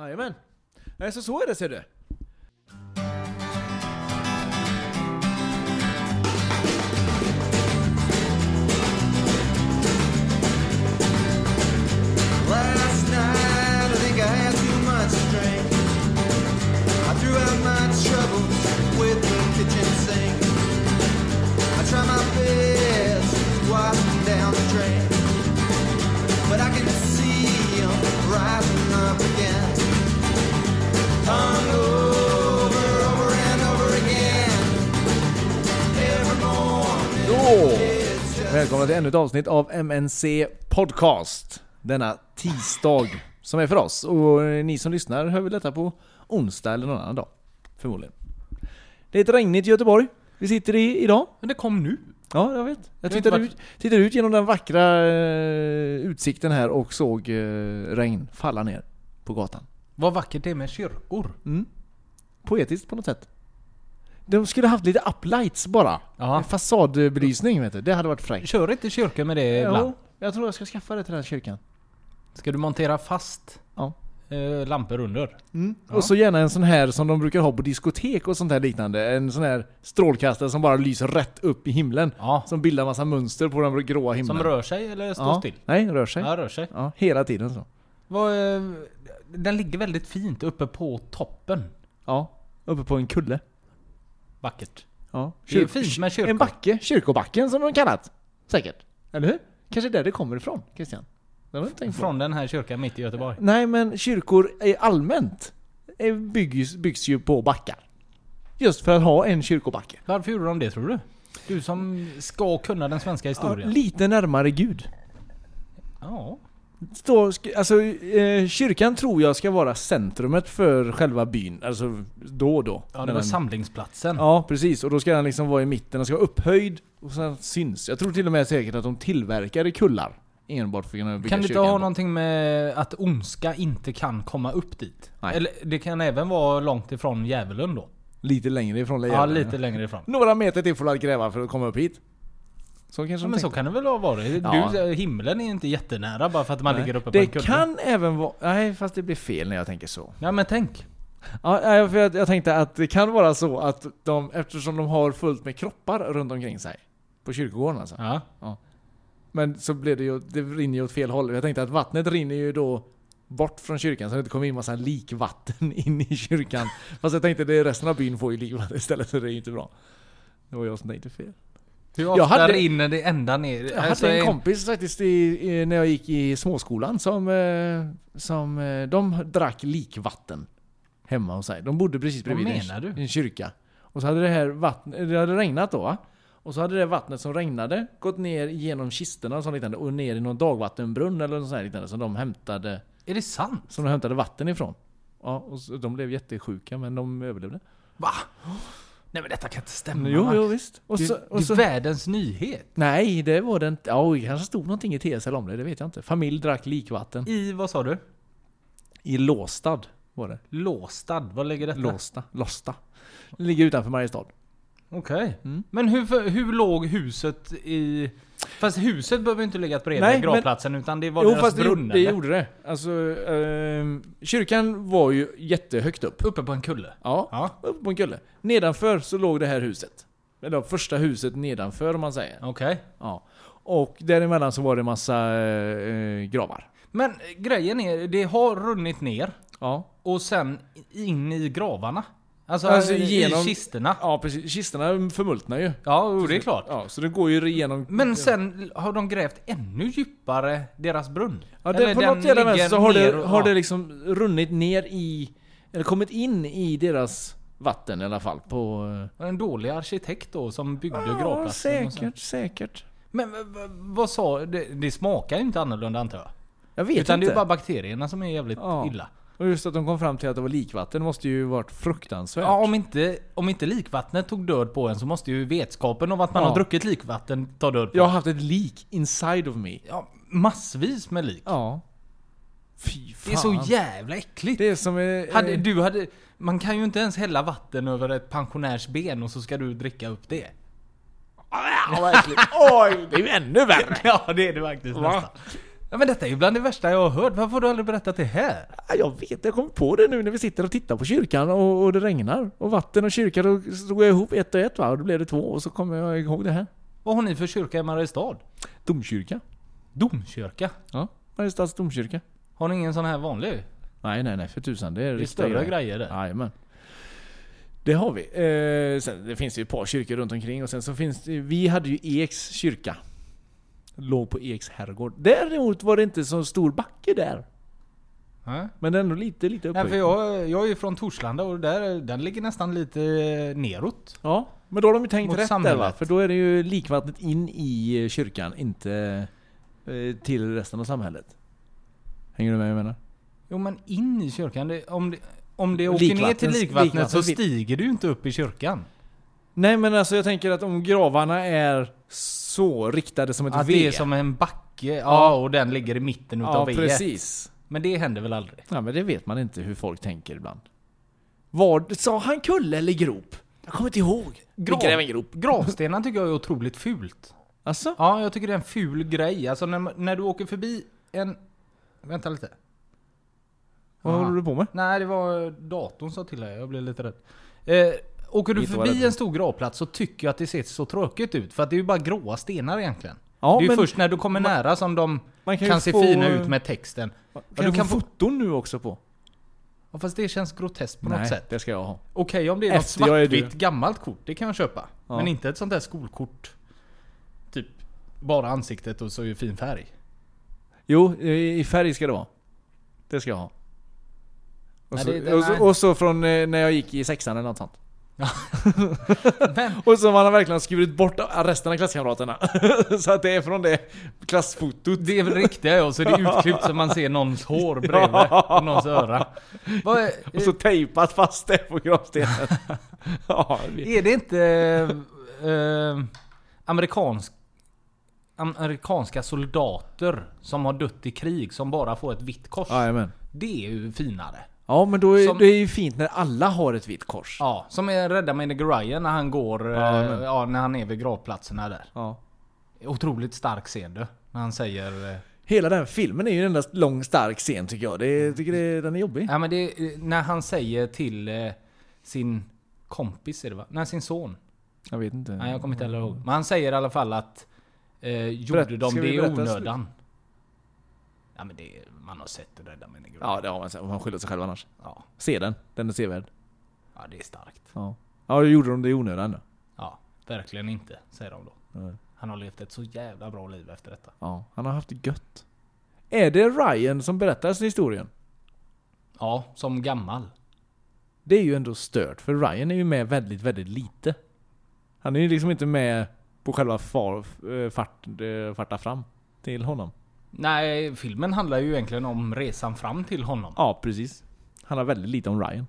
Jajamän. Nej, så så är det ser du. Välkomna till ännu ett avsnitt av MNC Podcast. Denna tisdag som är för oss. Och ni som lyssnar hör väl detta på onsdag eller någon annan dag. Förmodligen. Det är ett regnigt Göteborg vi sitter i idag. Men det kom nu. Ja, jag vet. Jag tittade ut, tittade ut genom den vackra eh, utsikten här och såg eh, regn falla ner på gatan. Vad vackert det är med kyrkor. Poetiskt på något sätt. De skulle haft lite uplights bara. En Fasadbelysning vet du. Det hade varit fräckt. Kör inte kyrkor med det ibland? Jo, jag tror jag ska skaffa det till den här kyrkan. Ska du montera fast Ja. eh, lampor under? Och så gärna en sån här som de brukar ha på diskotek och sånt här liknande. En sån här strålkastare som bara lyser rätt upp i himlen. Ja. Som bildar massa mönster på den gråa himlen. Som rör sig eller står ja. still? Nej, rör sig. Ja, rör sig. Ja, hela tiden så. Vad, eh, den ligger väldigt fint uppe på toppen. Ja, uppe på en kulle. Vackert. Ja. Är fint med kyrkor. En backe, kyrkobacken som de kallat. Säkert. Eller hur? Kanske där det kommer ifrån, Christian? Det har jag inte tänkt på. Från den här kyrkan mitt i Göteborg. Nej men kyrkor är allmänt är- byggs, byggs ju på backar. Just för att ha en kyrkobacke. Varför gjorde de det tror du? Du som ska kunna den svenska Ja, historien. lite närmare Gud. Ja. Sk- alltså, eh, kyrkan tror jag ska vara centrumet för själva byn. Alltså då och då. Ja, det var samlingsplatsen. Ja, precis. Och då ska den liksom vara i mitten. Den ska vara upphöjd och sen syns. Jag tror till och med säkert att de tillverkade kullar. Enbart för att kunna bygga Kan det inte ha någonting med att ondska inte kan komma upp dit? Nej. Eller det kan även vara långt ifrån djävulen då? Lite längre ifrån Ja, djävulen, lite längre ifrån. Några meter till får du gräva för att komma upp hit. Så kanske Ja, men så kan det väl ha varit? Ja. Du, himlen är inte jättenära bara för att man Nej. ligger uppe på Det en kulle. kan även vara... Nej, fast det blir fel när jag tänker så. Ja men tänk. Ja, för jag, jag tänkte att det kan vara så att de, eftersom de har fullt med kroppar runt omkring sig. På kyrkogården alltså. Ja. Men så blev det ju, det rinner ju åt fel håll. Jag tänkte att vattnet rinner ju då bort från kyrkan så det inte kommer in massa likvatten in i kyrkan. Fast jag tänkte att resten av byn får ju likvatten istället så det är ju inte bra. Det var jag som tänkte fel. Hur Jag ofta hade- rinner det ända ner? Jag Alltså, hade en kompis faktiskt i, när jag gick i småskolan som, eh, som eh, de drack likvatten hemma hos sig. De bodde precis bredvid en, en kyrka. Och så hade det här vattnet, det hade regnat då? Och så hade det vattnet som regnade gått ner genom kistorna och sånt liknande och ner i någon dagvattenbrunn eller något sånt liknande som de hämtade, Är det sant? som de hämtade vatten ifrån. Ja, och så, de blev jättesjuka men de överlevde. Va? Nej men detta kan inte stämma. Jo, jo visst. Och det, så, det och så, är världens nyhet. nej, det var det inte. Ja, det kanske stod någonting i TSL om det, det vet jag inte. Familj drack likvatten. I, vad sa du? I Låstad var det. Låstad, vad ligger detta? Låsta. Losta. Det ligger utanför Mariestad. Okej. Mm. Men hur, hur låg huset i... Fast huset behöver inte ligga bredvid Nej, men- gravplatsen utan det var Jo deras fast det, brunn det eller? gjorde det. Alltså, ehm, kyrkan var ju jättehögt upp. Uppe på en kulle? Ja, Ja. upp på en kulle. Nedanför så låg det här huset. Eller första huset nedanför om man säger. Okej. Ja. Och däremellan så var det massa eh, gravar. Men eh, grejen är, det har runnit ner Ja. och sen in i gravarna. Alltså, Alltså, i genom- kisterna. Ja precis, kistorna förmultnar ju. Ja, jo, det är klart. Ja, så det går ju igenom... Men sen har de grävt ännu djupare deras brunn. Ja, det, på något jävla vänster så har, det, och- har ja. det liksom runnit ner i... Eller kommit in i deras vatten i alla fall på... eh, En dålig arkitekt då som byggde Ja, gravplatsen. så. säkert, säkert. Men vad sa... Det, det smakar ju inte annorlunda antar jag. Jag vet Utan det inte. är bara bakterierna som är jävligt Ja. illa. Och just att de kom fram till att det var likvatten måste ju varit fruktansvärt. Ja, om inte, om inte likvattnet tog död på en så måste ju vetskapen om att man Ja. har druckit likvatten ta död på Jag har en. haft ett lik inside of me. Ja, massvis med lik. Ja. Fy Det fan. är så jävla äckligt. Det är som... Eh, Hade, du hade, man kan ju inte ens hälla vatten över ett pensionärs ben och så ska du dricka upp det. Oj, det är ju ännu värre. Ja, det är det faktiskt Va? nästan. Ja, men detta är ju bland det värsta jag har hört. Varför har du aldrig berättat det här? Ja, Jag vet, jag kommer på det nu när vi sitter och tittar på kyrkan och, och det regnar. Och vatten och kyrka, då slog jag ihop ett och ett va, och då blev det två och så kommer jag ihåg det här. Vad har ni för kyrka i Mariestad? Domkyrka. Domkyrka? Ja, Mariestads domkyrka. Har ni ingen sån här vanlig? Nej, nej, nej för tusan. Det är, Det är större grejer där. Jajamän. Det har vi. Eh, sen, det finns ju ett par kyrkor runt omkring och sen så finns det, Vi hade ju Eks kyrka. Låg på Eks herrgård. Däremot var det inte så stor backe där. Nej. Men ändå lite, lite Nej, upphöjt. för jag, jag är ju från Torslanda och där, den ligger nästan lite neråt. Ja, men då har de ju tänkt Mot rätt där samhället. va? För då är det ju likvattnet in i eh, kyrkan, inte eh, till resten av samhället. Hänger du med vad jag menar? Jo men in i kyrkan, det, om, det, om det åker ner till Likvattens- likvattnet så stiger du inte upp i kyrkan. Nej men alltså jag tänker att om gravarna är så riktade som ett Att V. det är som en backe, ja, och den ligger i mitten utav Ja V. precis. Men det händer väl aldrig? Ja men det vet man inte hur folk tänker ibland. Var, sa han kulle eller grop? Jag kommer inte ihåg. Grav- grop. Gravstenar tycker jag är otroligt fult. Alltså? Ja, jag tycker det är en ful grej. Alltså när, när du åker förbi en... Vänta lite. Vad Aha. håller du på med? Nej, det var datorn sa till här. Jag blev lite rädd. Eh, åker du förbi en stor gravplats så tycker jag att det ser så tråkigt ut. För att det är ju bara gråa stenar egentligen. Ja, det är ju först när du kommer nära som de man kan, kan se få- fina ut med texten. Kan du du kan få foton nu också på? Ja, fast det känns groteskt på något sätt. det ska jag ha. Okej om det är något Efter är svartvitt gammalt kort, det kan jag köpa. Ja. Men inte ett sånt där skolkort. Typ bara ansiktet och så är fin färg. Jo, i i färg ska det vara. Det ska jag ha. Och, Nej, så, och, så, nej. och så från eh, när jag gick i sexan eller något sånt. Och så man har verkligen skurit bort resten av klasskamraterna. så att det är från det klassfotot. det är väl riktiga ja, så det är utklippt så man ser någons hår bredvid och någons öra. Och så tejpat fast det på gravstenen. ja, är det inte eh, amerikansk, amerikanska soldater som har dött i krig som bara får ett vitt kors? Jajamän. Det är ju finare. Ja men då är Som- det är ju fint när alla har ett vitt kors. Ja, som är Rädda mig Ryan när han går, eh, Ja, men- ja, när han är vid gravplatserna där. Ja. Otroligt stark scen du. När han säger... eh, Hela den filmen är ju en enda lång stark scen tycker jag. Det, jag tycker det, den är jobbig. Ja men det är när han säger till eh, sin kompis är det va? Nej sin son. Jag vet inte. Nej jag kommer inte heller ihåg. Men han säger i alla fall att eh, gjorde Berätt- de det i onödan? Ja men det, man har sett det Rädda Ryan. Ja det har man sett. Man skyller sig själv annars. ja. Se den. Den är sevärd. Ja det är starkt. Ja. Ja, då gjorde de det i onödan då. Ja, verkligen inte, säger de då. Nej. Han har levt ett så jävla bra liv efter detta. Ja, han har haft det gött. Är det Ryan som berättar sin historien? Ja, som gammal. Det är ju ändå stört, för Ryan är ju med väldigt, väldigt lite. Han är ju liksom inte med på själva far, eh, fart, eh, farta fram till honom. Nej, filmen handlar ju egentligen om resan fram till honom. Ja, precis. Han har väldigt lite om Ryan.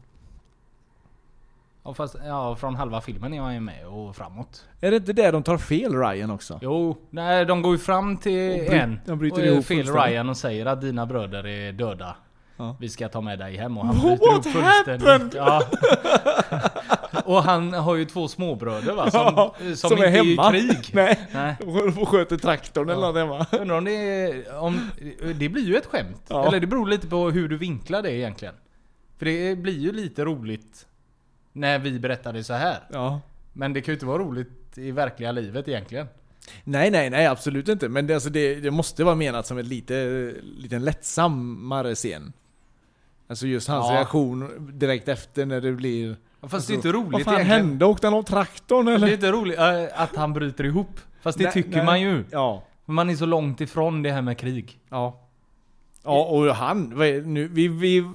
Ja, fast ja, från halva filmen är han ju med och framåt. Är det inte där de tar fel Ryan också? Jo, nej, de går ju fram till bry- en de bryter och ihop fel. Ryan och säger att dina bröder är döda. Ja. Vi ska ta med dig hem och han What bryter upp fullständigt. happened? Ja. och han har ju två småbröder va? Som, Ja, som, som inte är hemma. är i krig. Nej. Nej. Och sköter traktorn eller något hemma. Undrar om det är, om, Det blir ju ett skämt. Ja. Eller det beror lite på hur du vinklar det egentligen. För det blir ju lite roligt när vi berättar det så här. Ja. Men det kan ju inte vara roligt i verkliga livet egentligen. Nej, nej, nej, absolut inte. Men det, alltså, det, det måste vara menat som en lite, liten lättsammare scen. Alltså just hans Ja. reaktion direkt efter när det blir... Fast det är inte roligt Vad fan egentligen. hände? Åkte han av traktorn eller? Det är inte roligt äh, att han bryter ihop. Fast det Nej, tycker nej. man ju. Ja. Man är så långt ifrån det här med krig. Ja. Ja, och han, nu, vi, vi,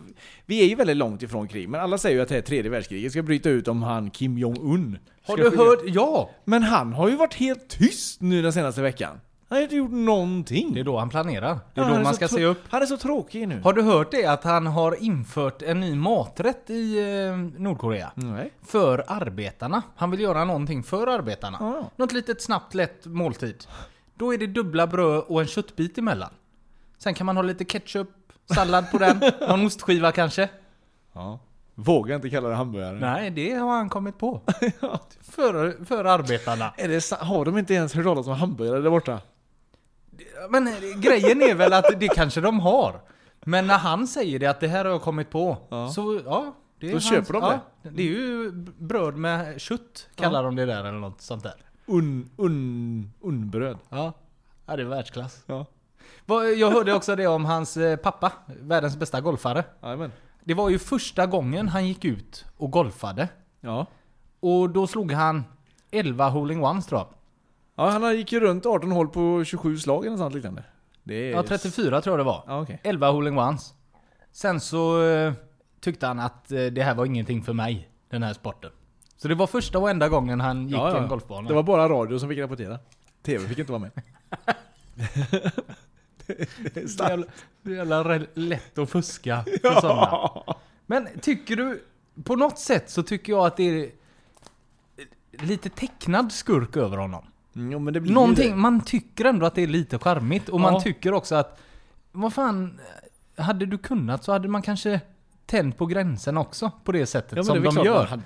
vi är ju väldigt långt ifrån krig, men alla säger ju att det här tredje världskriget ska bryta ut om han Kim Jong-Un. Har du skilja- hört? Ja! Men han har ju varit helt tyst nu den senaste veckan. Han har inte gjort någonting. Det är då han planerar. Det Ja, är då han man så ska se upp. Han är så tråkig nu. Har du hört det? Att han har infört en ny maträtt i eh, Nordkorea. Nej. För arbetarna. Han vill göra någonting för arbetarna. Ja. Något litet snabbt lätt måltid. Då är det dubbla bröd och en köttbit emellan. Sen kan man ha lite ketchup, sallad på den, någon ostskiva kanske. Ja. Vågar inte kalla det hamburgare. Nej, det har han kommit på. För, för arbetarna. Är det, har de inte ens hört talas om hamburgare där borta? Men eh, grejen är väl att det kanske de har. Men när han säger det att det här har jag kommit på. Ja. Så ja. Det är Då hans- köper de ja, Det är ju bröd med kött kallar de det där eller något sånt där. Un, un, unbröd. Ja. Ja det är världsklass. Ja. Jag hörde också det om hans eh, pappa, världens bästa golfare. Jajamän. Det var ju första gången han gick ut och golfade. Ja. Och då slog han 11 holing ones tror jag. Ja, han gick ju runt 18 hål på 27 slag eller något sånt liknande. Det är... Ja 34 tror jag det var. Ja, okej. 11 holing ones. Sen så eh, tyckte han att eh, det här var ingenting för mig, den här sporten. Så det var första och enda gången han gick Ja, ja. en golfbana. Det var bara radio som fick rapportera. TV fick inte vara med. det är jävla, starkt. så jävla re- lätt att fuska för sådana. Men tycker du, på något sätt så tycker jag att det är lite tecknad skurk över honom. Mm, Jo, men det blir Någonting, det. man tycker ändå att det är lite charmigt och Ja. man tycker också att, vad fan, hade du kunnat så hade man kanske tänt på gränsen också på det sättet Ja, som det de man gör. hade.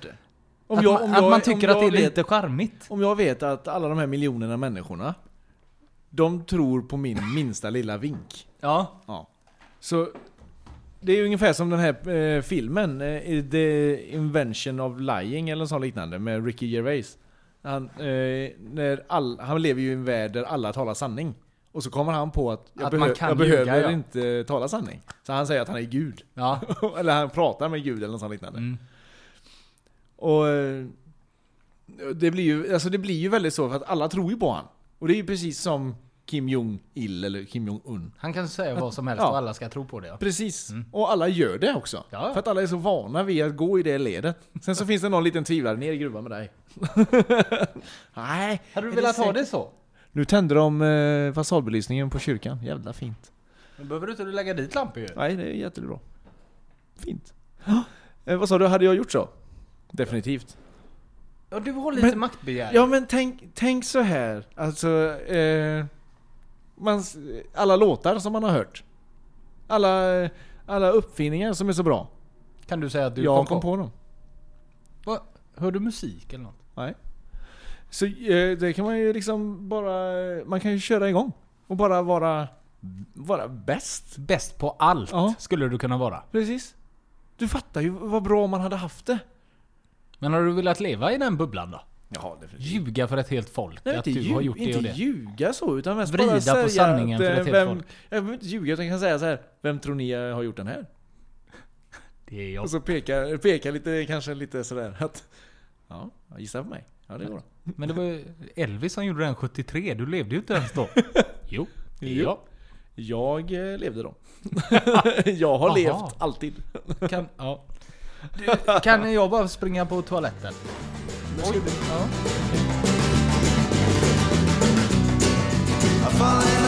Om jag- man, om att jag- man tycker om att det är vet- lite charmigt. Om jag vet att alla de här miljonerna människorna, de tror på min minsta lilla vink. Ja. Ja. Så det är ju ungefär som den här eh, filmen, eh, The Invention of Lying eller något liknande med Ricky Gervais. Han, eh, när all, han lever ju i en värld där alla talar sanning. Och så kommer han på att jag, Att man behö- kan jag ljuga, behöver ja. inte tala sanning. Så han säger att han är Gud. Ja. eller han pratar med Gud eller något sånt liknande. Mm. Och eh, det blir ju, alltså det blir ju väldigt så för att alla tror ju på han. Och det är ju precis som Kim Jong-Il eller Kim Jong-Un. Han kan säga vad som helst Ja. och alla ska tro på det. Ja. Precis. Och alla gör det också. Ja. För att alla är så vana vid att gå i det ledet. Sen så finns det någon liten tvivlare ner i gruvan med dig. Nej. Hade du velat ha det så? Nu tände de eh, fasadbelysningen på kyrkan. Jävla fint. Nu behöver du inte lägga dit lampor ju. Nej, det är jättebra. Fint. Eh, vad sa du, hade jag gjort så? Definitivt. Ja, du har lite Men- maktbegär. Ja men tänk, tänk så här. Alltså, eh, man, alla låtar som man har hört. Alla, alla uppfinningar som är så bra. Kan du säga att du jag kom, kom på? på dem. Va? Hör du musik eller något? Nej. Så eh, det kan man ju liksom bara, man kan ju köra igång. Och bara vara, vara bäst. Bäst på allt Ja. skulle du kunna vara. Precis. Du fattar ju vad bra man hade haft det. Men har du velat leva i den bubblan då? Ja, definitivt. Ljuga för ett helt folk Nej, att inte, du ljug, har gjort det inte och det. ljuga så, utan mest Vrida bara på säga sanningen att, för eh, ett helt vem, folk. Jag behöver inte ljuga, utan jag kan säga så här. Vem tror ni eh, har gjort den här? Det är jag. Och så peka, peka lite, kanske lite sådär att... Ja, gissa på mig. Ja, det går bra. Men det var ju Elvis som gjorde den 73, du levde ju inte ens då. Jo, det är jag. Jag eh, levde då. jag har Aha. levt, alltid. Kan, ja. Du, kan jag bara springa på toaletten? Oj. Ja.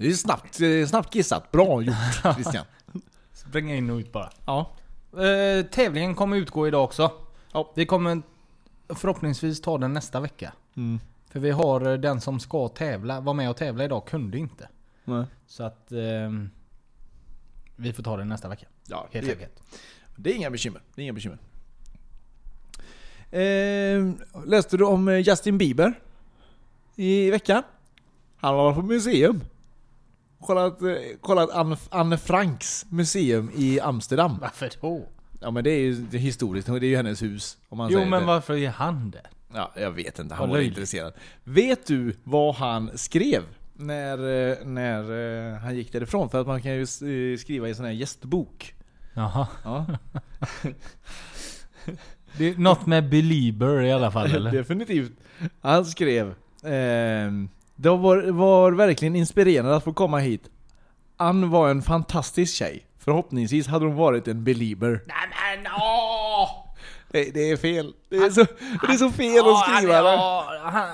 Det är snabbt, eh, snabbt gissat. Bra gjort Christian. Springa in och ut bara. Ja. Eh, tävlingen kommer utgå idag också. Ja. Vi kommer förhoppningsvis ta den nästa vecka. Mm. För vi har eh, den som ska tävla, var med och tävla idag, kunde inte. Nej. Så att ehm, vi får ta den nästa vecka. Ja, Helt det, enkelt. det är inga bekymmer. Det är inga bekymmer. Eh, läste du om eh, Justin Bieber? I veckan? Han var på museum. Kollat, eh, kollat Anne, Anne Franks museum i Amsterdam. Varför då? Ja men det är ju historiskt, det är ju hennes hus. Om man Jo säger men det. varför är han det? Ja, jag vet inte, han var löjligt. intresserad. Vet du vad han skrev? När, eh, när eh, han gick därifrån? För att man kan ju eh, skriva i sån här gästbok. Jaha. Ja. Det är något med Belieber i alla fall eller? Definitivt. Han skrev ehm, Det var, var verkligen inspirerande att få komma hit. Ann var en fantastisk tjej. Förhoppningsvis hade hon varit en belieber. Nej men åh! Det, det är fel. Det är så, det är så fel att skriva det. Han...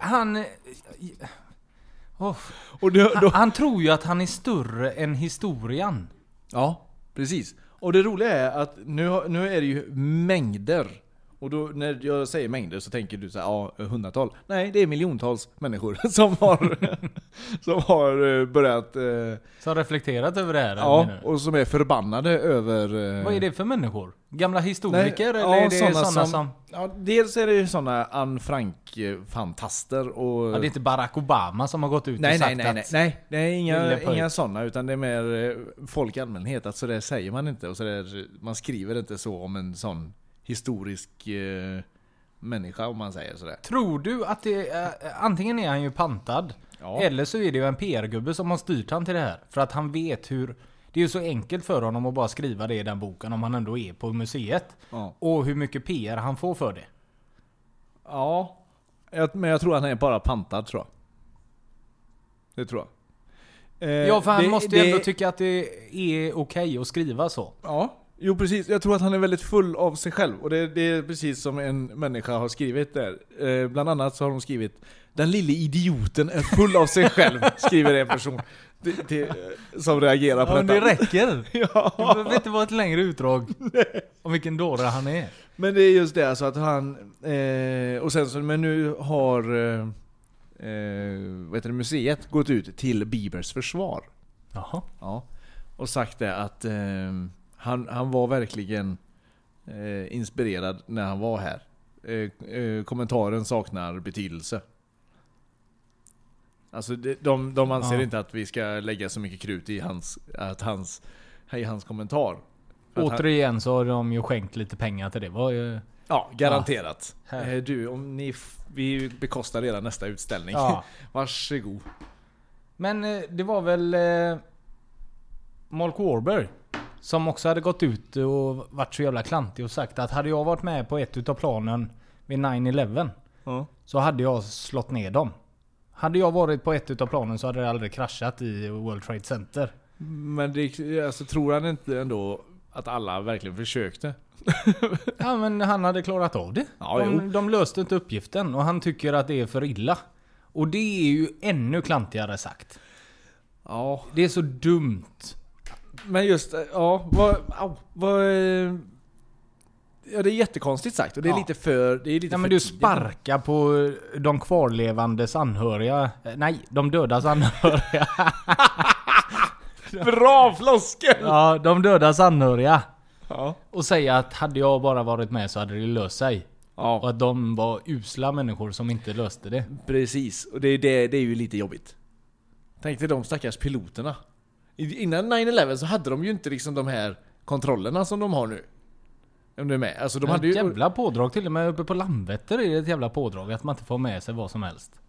Han... åh. Och då, Han, han tror ju att han är större än historien. ja, precis. Och det roliga är att nu, nu är det ju mängder. Och då när jag säger mängder så tänker du så här, ja, hundratal. Nej, det är miljontals människor som har, som har eh, börjat, eh, har reflekterat över det här? ja, och som är förbannade över... eh, Vad är det för människor? Gamla historiker Nej, eller ja, är det såna sådana som... som- Ja, dels är det ju sådana Anne Frank-fantaster och... Ja, det är inte Barack Obama som har gått ut Nej, och nej, sagt nej, nej, att... nej, det är inga, inga sådana utan det är mer eh, folk i allmänhet. Att så där säger man inte och så där, man skriver inte så om en sån historisk eh, människa om man säger sådär. Tror du att det är... Antingen är han ju pantad. Ja. Eller så är det ju en PR-gubbe som har styrt han till det här. För att han vet hur... Det är ju så enkelt för honom att bara skriva det i den boken om han ändå är på museet. Ja. Och hur mycket PR han får för det. ja. Jag, men jag tror att han är bara pantad tror jag. Det tror jag. Eh, Ja, för han det- måste ju det- ändå tycka att det är okej att skriva så. Ja, jo precis. Jag tror att han är väldigt full av sig själv. Och det, det är precis som en människa har skrivit där. Eh, bland annat så har de skrivit Den lille idioten är full av sig själv, skriver en person. Till, till, som reagerar på Ja, men det detta. räcker. Ja. Det behöver inte vara ett längre utdrag om vilken dåre han är. Men det är just det alltså att han... Eh, och sen så, men nu har... Eh, eh, vad heter det, museet gått ut till Bibers försvar. Jaha. Ja. Och sagt det att eh, han, han var verkligen eh, inspirerad när han var här. Eh, eh, kommentaren saknar betydelse. Alltså det, de, de anser Ja. inte att vi ska lägga så mycket krut i hans, att hans, i hans kommentar. För att han- Återigen så har de ju skänkt lite pengar till det. Var ju... Ja, garanterat. Här. Eh, Du, om ni, vi bekostar redan nästa utställning. Ja. Varsågod. Men eh, det var väl eh, Mark Warburg som också hade gått ut och varit så jävla klantig och sagt att hade jag varit med på ett utav planen vid 9-11 Ja. så hade jag slått ner dem. Hade jag varit på ett utav planen så hade det aldrig kraschat i World Trade Center. Men det, alltså, tror han inte ändå att alla verkligen försökte? Ja men han hade klarat av det. Ja, de, de löste inte uppgiften och han tycker att det är för illa. Och det är ju ännu klantigare sagt. Ja. Det är så dumt. Men just, eh, ja, vad, vad... eh, Ja det är jättekonstigt sagt och det är Ja. lite för... Det är lite Ja men du sparkar på de kvarlevandes anhöriga. Eh, Nej, de dödas anhöriga. Bra floskel! ja, de dödas anhöriga. Ja. Och säga att hade jag bara varit med så hade det löst sig. Och ja. att de var usla människor som inte löste det. Precis, och det, är det, det är ju lite jobbigt. Tänk dig de stackars piloterna. Innan 9-11 så hade de ju inte liksom de här kontrollerna som de har nu. Om du är med? Alltså de De hade ju... jävla pådrag till och med uppe på Landvetter är det ett jävla pådrag att man inte får med sig vad som helst.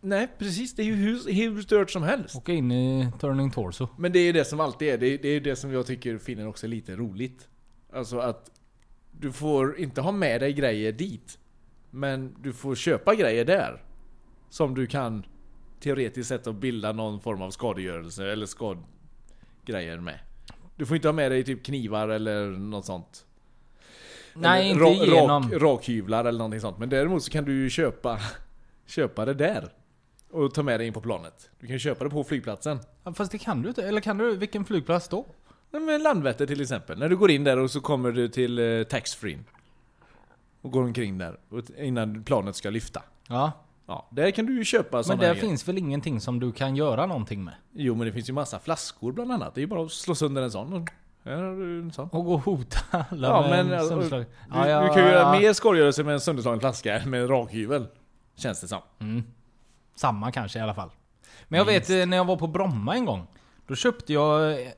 Nej precis, det är ju hur, hur stört som helst. Åka in i Turning Torso. Men det är ju det som alltid är, det är, det är det som jag tycker finner också lite roligt. Alltså att du får inte ha med dig grejer dit. Men du får köpa grejer där. Som du kan teoretiskt sett att bilda någon form av skadegörelse eller skadgrejer med. Du får inte ha med dig typ knivar eller något sånt. Nej, eller inte genom... Rak, rakhyvlar eller någonting sånt. Men däremot så kan du ju köpa, köpa det där. Och ta med dig in på planet. Du kan köpa det på flygplatsen. Ja, Fast det kan du inte. Eller kan du? Vilken flygplats då? Nej, men Landvetter till exempel. När du går in där och så kommer du till eh, taxfree. Och går omkring där innan planet ska lyfta. Ja. Ja, där kan du ju köpa Men sådana där här grejer. finns väl ingenting som du kan göra någonting med? Jo men det finns ju massa flaskor bland annat. Det är ju bara att slå sönder en sån. och- Här har du en sån. Och gå och hota alla Ja med men en alltså, sönderslag. du, Ja, ja, du kan ju göra ja. mer skadegörelse med en sönderslagen flaska än med en rakhyvel. Känns det som. Mm. Samma kanske i alla fall. Men jag vet eh, när jag var på Bromma en gång. Då köpte jag, eh,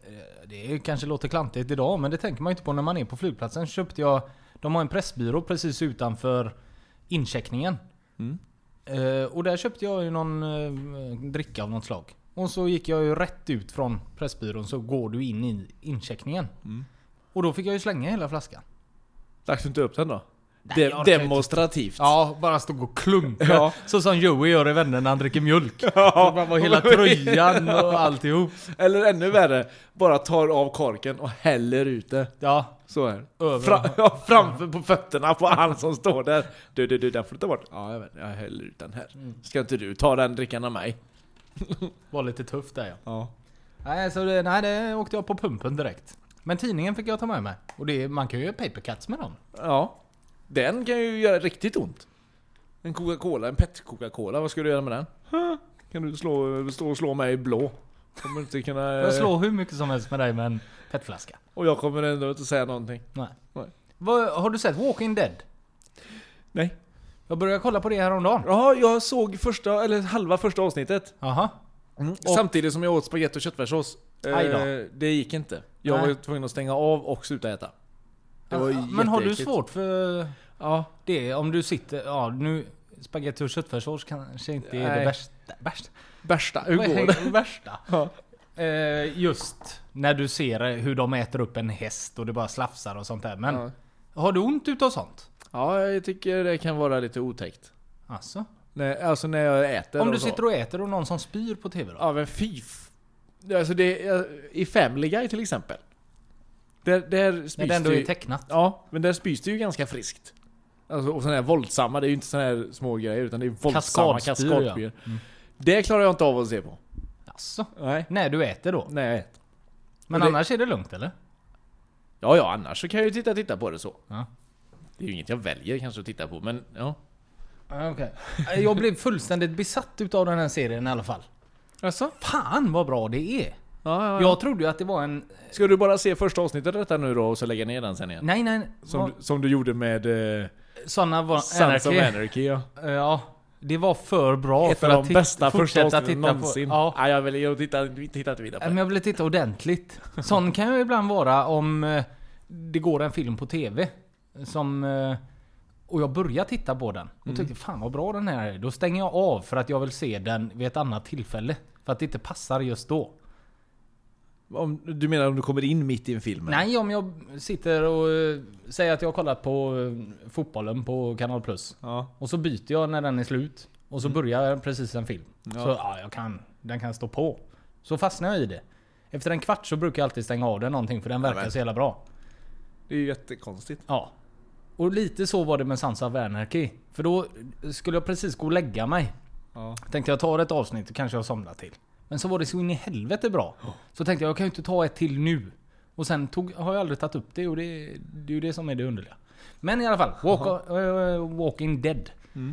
det kanske låter klantigt idag men det tänker man ju inte på när man är på flygplatsen. Köpte jag, de har en pressbyrå precis utanför incheckningen. Eh, och där köpte jag ju någon eh, dricka av något slag. Och så gick jag ju rätt ut från pressbyrån så går du in i incheckningen. Mm. Och då fick jag ju slänga hela flaskan. Dags du inte upp den då? De- inte. demonstrativt. Ja, bara stod och klunka. Ja. Så som Joey gör i Vänner när han dricker mjölk. Bara var hela tröjan och alltihop. Eller ännu värre, bara tar av korken och häller ut det. Ja, Så. Över. Fra, ja, framför på fötterna på han som står där. Du, du, du, den får du ta bort. Ja, jag vet. Jag häller ut den här. Ska inte du ta den drickan av mig? var lite tufft där ja. Ja. Nej, så det, nej, det åkte jag på pumpen direkt. Men tidningen fick jag ta med mig. Och det, man kan ju göra paper cuts med dem. Ja. Den kan ju göra riktigt ont. En Coca-Cola, en pet Coca-Cola, vad ska du göra med den? Huh? Kan du slå, stå och slå mig i blå? Kommer inte kunna... Jag slår hur mycket som helst med dig med en petflaska. Och jag kommer ändå inte säga någonting. Nej. Nej. Vad, har du sett Walking Dead? Nej. Jag började kolla på det häromdagen. Ja, jag såg första, eller halva första avsnittet. Jaha. Samtidigt som jag åt spagetti och köttfärssås. Eh, det gick inte. Jag Nej. var tvungen att stänga av och sluta äta. Det var Ja, Men har du svårt för Ja. det? Om du sitter... Ja, nu... Spagetti och köttfärssås kanske inte är det Nej. värsta. Värsta? Värsta, hur går det? det värsta? Ja. Eh, just när du ser hur de äter upp en häst och det bara slafsar och sånt där. Men Ja. har du ont utav sånt? ja, jag tycker det kan vara lite otäckt. Alltså? Nej, alltså när jag äter Om du så. sitter och äter och någon som spyr på TV då? Ja men fy Alltså det, är- i Family Guy till exempel. Där, där När spys det ändå är ju, tecknat? Ja, men där spys det ju ganska friskt. Alltså, och sådana här våldsamma, det är ju inte sådana här små grejer utan det är våldsamma Kaskadspyr, kaskadspyr. ja. Mm. Det klarar jag inte av att se på. Alltså? Nej. När du äter då? Nej jag äter. Men det- annars är det lugnt eller? Ja ja, annars så kan jag ju titta, titta på det så. Ja. Det är ju inget jag väljer kanske att titta på, men ja. Okej. Jag blev fullständigt besatt utav den här serien i alla fall. Alltså? Fan vad bra det är! Ja, ja, ja. Jag trodde ju att det var en... Ska du bara se första avsnittet av detta nu då och så lägga ner den sen igen? Nej nej. Som, du- som du gjorde med eh, Såna var... Sons of Anarchy. Ja. Ja. Det var för bra Ett för att de titta- bästa första avsnitten titta någonsin. På. Ja. Ja. jag vill jag tittar titta inte vidare på Men det. jag ville titta ordentligt. Sån kan ju ibland vara om eh, det går en film på TV. Som... eh, Och jag börjar titta på den. Och tyckte fan vad bra den här är. Då stänger jag av för att jag vill se den vid ett annat tillfälle. För att det inte passar just då. Om, du menar om du kommer in mitt i en film? eller? Nej, om jag sitter och eh, säger att jag har kollat på eh, fotbollen på Kanal Plus. Ja. Och så byter jag när den är slut. Och så börjar precis en film. Ja. Så ja, jag kan, den kan stå på. Så fastnar jag i det. Efter en kvart så brukar jag alltid stänga av den någonting för den verkar men. så jävla bra. Det är ju jättekonstigt. Ja. Och lite så var det med Sons of Anarchy. För då skulle jag precis gå och lägga mig. Ja. Tänkte jag tar ett avsnitt och kanske jag somnar till. Men så var det så in i helvete bra. Så tänkte jag jag kan ju inte ta ett till nu. Och sen tog, har jag aldrig tagit upp det och det, det är ju det som är det underliga. Men i alla fall, Walk, äh, Walking Dead.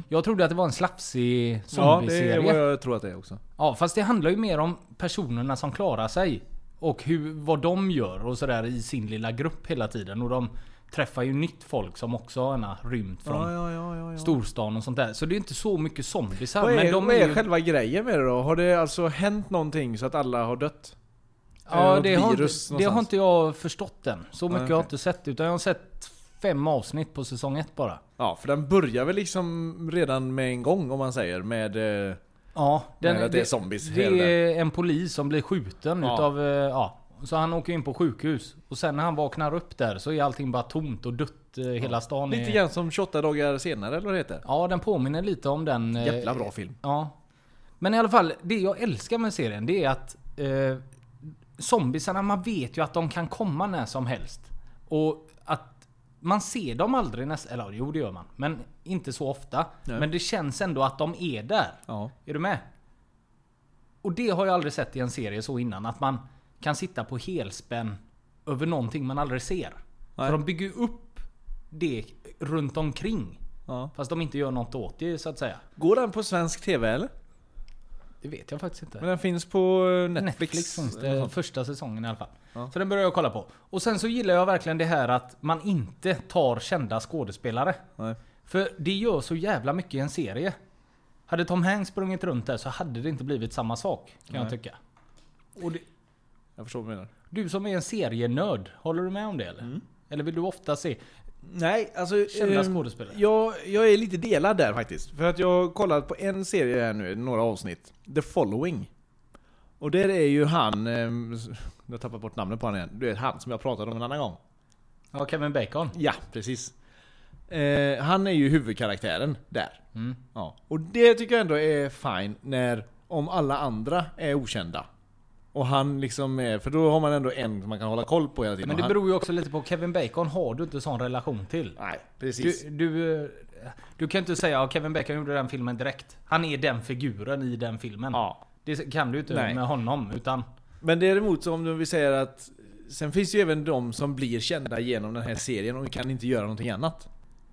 Jag trodde att det var en slafsig Ja, det zombieserie. är Ja, vad jag tror att det är också. fast det handlar ju mer om personerna som klarar sig. Och hur, vad de gör och sådär i sin lilla grupp hela tiden. Och de träffar ju nytt folk som också har rymt från ja, ja, ja, storstan och sånt där. Så det är inte så mycket zombiesar. Vad är, men de vad är är ju... själva grejen med det då? Har det alltså hänt någonting så att alla har dött? Ja, det har, virus det har inte jag förstått än. Så mycket Nej, har okej. jag inte sett. Utan jag har sett fem avsnitt på säsong ett bara. Ja, för den börjar väl liksom redan med en gång om man säger med... eh, Ja, Nej, att det är zombies Det är en polis som blir skjuten Ja. utav... eh, Ja. Så han åker in på sjukhus. Och sen när han vaknar upp där så är allting bara tomt och dött. eh, Hela stan Lite är... grann som 28 dagar senare eller vad det heter. Ja, den påminner lite om den... eh, Jävla bra film. Ja. Men i alla fall, det jag älskar med serien det är att eh, zombiesarna, man vet ju att de kan komma när som helst. Och att man ser dem aldrig nästan, eller jo det gör man. Men inte så ofta. Nej. Men det känns ändå att de är där. Ja. Är du med? Och det har jag aldrig sett i en serie så innan. Att man kan sitta på helspänn över någonting man aldrig ser. Nej. För de bygger upp det runt omkring. ja. Fast de inte gör något åt det så att säga. Går den på svensk TV eller? Det vet jag faktiskt inte. Men den finns på eh, Netflix. Netflix, finns det, första säsongen i alla fall. Ja. Så den börjar jag kolla på. Och sen så gillar jag verkligen det här att man inte tar kända skådespelare. Nej. För det gör så jävla mycket i en serie. Hade Tom Hanks sprungit runt där så hade det inte blivit samma sak. Kan jag Nej. tycka. Och det, Jag förstår vad du menar. du som är en serienörd, håller du med om det eller? Mm. Eller vill du ofta se Nej, alltså... kända ehm, skådespelare? Jag, jag är lite delad där faktiskt. För att jag har kollat på en serie här nu, några avsnitt. The Following. Och där är ju han... ehm, Jag har tappat bort namnet på honom igen. Du vet han som jag pratade om en annan gång. Ja, Kevin Bacon. Ja, precis. Eh, han är ju huvudkaraktären där. Mm. Ja. Och det tycker jag ändå är fine när... Om alla andra är okända. Och han liksom är... För då har man ändå en som man kan hålla koll på hela tiden. Men det han, beror ju också lite på Kevin Bacon har du inte sån relation till. Nej, precis. Du, du, du kan inte säga att Kevin Bacon gjorde den filmen direkt. Han är den figuren i den filmen. Ja. Det kan du inte Nej. med honom. Utan Men däremot så om vi säger att sen finns ju även de som blir kända genom den här serien och kan inte göra någonting annat.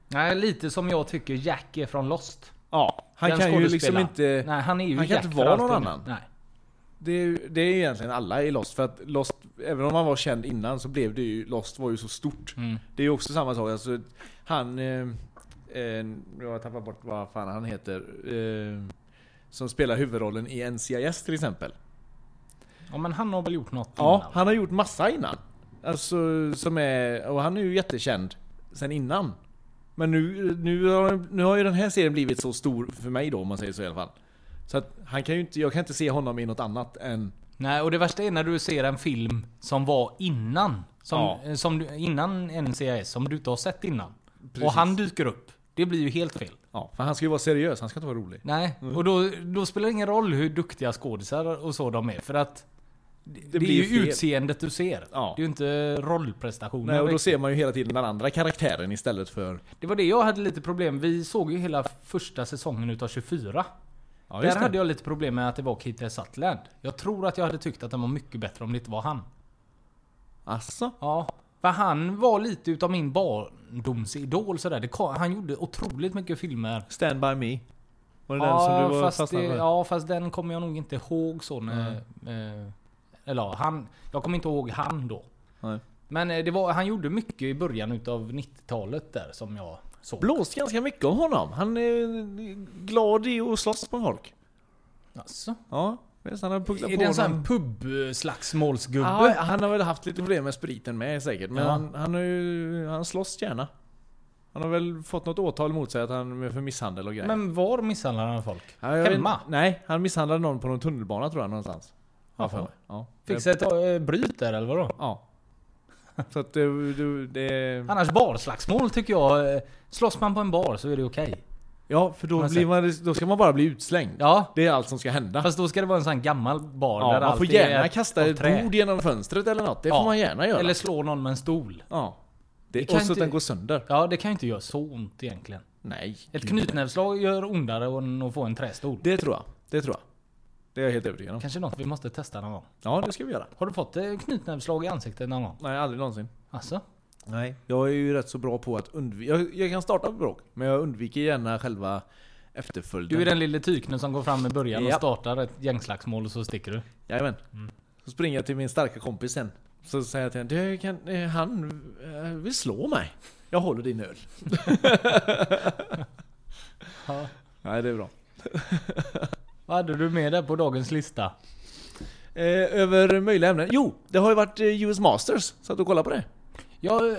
Nej, lite som jag tycker Jack är från Lost. Ja, han Den kan ju liksom inte... Nej, han är ju han kan Jack inte för vara någon annan. Nej. Det är, det är egentligen alla i Lost, för att Lost, även om han var känd innan så blev det ju, Lost var ju så stort. Mm. Det är ju också samma sak, alltså han... Eh, jag har tappat bort vad fan han heter. Eh, som spelar huvudrollen i NCIS till exempel. Ja, men han har väl gjort något Ja, innan? han har gjort massa innan. Alltså, som är... Och han är ju jättekänd sen innan. Men nu, nu, har, nu har ju den här serien blivit så stor för mig då, om man säger så i alla fall. Så att han kan ju inte, jag kan inte se honom i något annat än... Nej, och det värsta är när du ser en film som var innan. Som, Ja. eh, som du, innan NCIS, som du inte har sett innan. Precis. Och han dyker upp. Det blir ju helt fel. Ja, för han ska ju vara seriös, han ska inte vara rolig. Nej, Mm. och då, då spelar det ingen roll hur duktiga skådisar och så de är. För att det, det, blir är ju fel. utseendet du ser. Ja. Det är ju inte rollprestationen. Nej, och då ser man ju hela tiden den andra karaktären istället för... Det var det jag hade lite problem. Vi såg ju hela första säsongen utav 24. Ja, Där hade jag lite problem med att det var Keith Sutherland. Jag tror att jag hade tyckt att den var mycket bättre om det inte var han. Asså? Ja. För han var lite utav min barndomsidol sådär. Det, han gjorde otroligt mycket filmer. Stand by me. Var det Ja, den som du var fast fastnad det, för? ja fast den kommer jag nog inte ihåg så när, eh, Eller han... Jag kommer inte ihåg han då. Nej. Men eh, det var, han gjorde mycket i början utav 90-talet där som jag såg. Blåst ganska mycket om honom. Han är glad i att slåss på folk. Alltså. Ja, visst, han har pucklat Är på det en sån här pub-slagsmålsgubbe? Ja, han har väl haft lite problem med spriten med säkert. Men Ja. han, han, har ju, han slåss gärna. Han har väl fått något åtal mot sig att han, för misshandel och grejer. Men var misshandlar han folk? Ja, Hemma? Nej, han misshandlade någon på någon tunnelbana tror jag någonstans. Ja. Ja. Fick sig ett äh, bryt där eller vadå? Ja. Så att det... det, det Annars barslagsmål tycker jag. eh, Slåss man på en bar så är det okej. ja, för då, blir man, då ska man bara bli utslängd. Ja. Det är allt som ska hända. Fast då ska det vara en sån gammal bar ja, där man får är gärna kasta ett trä. bord genom fönstret eller något. Det Ja. får man gärna göra. Eller slå någon med en stol. ja. Det, kan och så att inte- den går sönder. Ja, det kan ju inte göra så ont egentligen. Nej. Ett knytnävsslag gör ondare än att få en trästol. Det tror jag. Det tror jag. Det är jag helt övertygad om. Kanske något vi måste testa någon gång. Ja, det ska vi göra. Har du fått eh, knytnävsslag i ansiktet någon gång? Nej, aldrig någonsin. Alltså? Nej. Jag är ju rätt så bra på att undvika... Jag, jag kan starta bråk, men jag undviker gärna själva efterföljden. Du är den lille tyknen som går fram i början och Ja. startar ett gängslagsmål och så sticker du. Jajamän. Mm. Så springer jag till min starka kompis sen. Så säger jag till du kan, eh, han eh, vill slå mig. Jag håller din öl. Ja. Nej, det är bra. Vad hade du med där på dagens lista? Eh, över möjliga ämnen. Jo, det har ju varit eh, US Masters. Satt du och kollade på det? Jag, eh,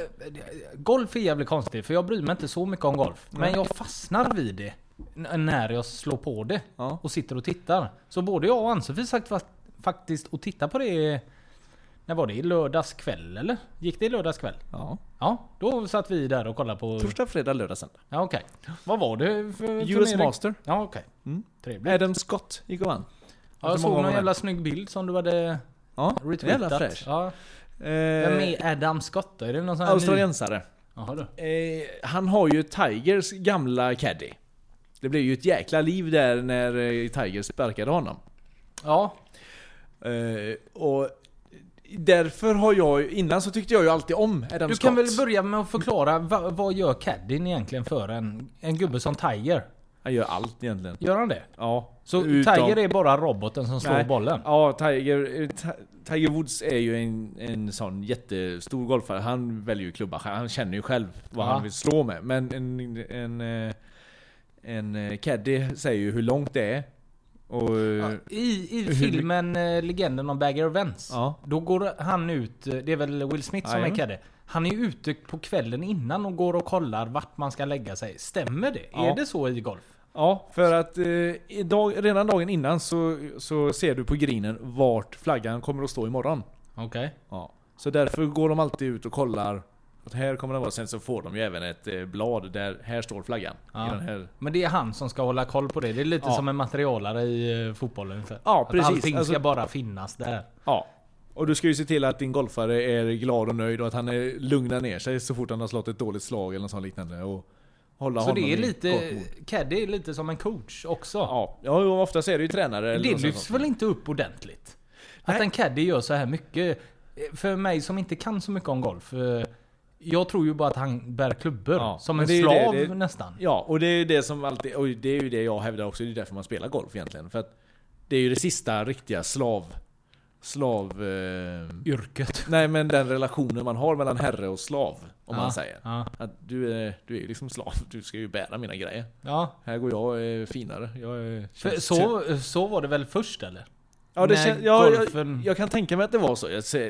golf är jävligt konstigt för jag bryr mig inte så mycket om golf. Men jag fastnar vid det. När jag slår på det. Ja. Och sitter och tittar. Så både jag och Ann-Sofie sagt fast- faktiskt och titta på det... När var det? I lördags kväll eller? Gick det i lördags kväll? Ja. Ja, då satt vi där och kollade på... Torsdag, fredag, lördag, söndag. Ja okej. Vad var det för US turnering? Master. Ja okej. Mm. Trevligt. Adam Scott gick och vann. Ja, jag Hur såg någon jävla snygg bild som du hade Ja, retweetat. jävla fräsch. Ja. Eh, Vem är Adam Scott då? Är det någon sån här ny... Australiensare. Du. Eh, han har ju Tigers gamla caddy. Det blev ju ett jäkla liv där när eh, Tigers sparkade honom. Ja. Eh, och därför har jag ju- innan så tyckte jag ju alltid om Adam Du Scott. kan väl börja med att förklara vad, vad gör caddien egentligen för en, en gubbe som Tiger? Han gör allt egentligen. Gör han det? Ja. Så utom- Tiger är bara roboten som slår Nej. bollen? Ja, Tiger, Ti- Tiger Woods är ju en, en sån jättestor golfare. Han väljer ju klubba. Han känner ju själv vad Ja. han vill slå med. Men en, en, eh, en eh, caddy säger ju hur långt det är. Och... Ja, Ja. I, I filmen eh, Legenden om Bagger Vance. Ja. Då går han ut, eh, det är väl Will Smith som är caddy. Han är ute på kvällen innan och går och kollar vart man ska lägga sig. Stämmer det? Ja. Är det så i golf? för att eh, idag, redan dagen innan så, så ser du på grinen vart flaggan kommer att stå imorgon. Okej. Ja. Så därför går de alltid ut och kollar att här kommer den vara. Sen så får de ju även ett eh, blad där här står flaggan. Ja. Men det är han som ska hålla koll på det. Det är lite Ja. som en materialare i eh, fotbollen ungefär. Ja, Att precis. allting Alltså- ska bara finnas där. Ja. Och du ska ju se till att din golfare är glad och nöjd och att han är lugnar ner sig så fort han har slått ett dåligt slag eller något sånt liknande. Och hålla Så honom det är lite... Caddy är lite som en coach också. Ja, ja oftast är det ju tränare det lyfts väl inte upp ordentligt? Att Nej. en caddy gör så här mycket. För mig som inte kan så mycket om golf. Eh, Jag tror ju bara att han bär klubbor. Ja, som en slav det- det- nästan. Ja, och det är ju det som alltid, och det är ju det jag hävdar också, det är därför man spelar golf egentligen. För att det är ju det sista riktiga slav... Slav... Eh, Yrket. nej men den relationen man har mellan herre och slav, om Ja, man säger. Ja. Att du är, du är liksom slav, du ska ju bära mina grejer. ja. Här går jag är finare. Jag är, känns- så, så var det väl först eller? Ja, det kän, ja golfen- jag, jag kan tänka mig att det var så.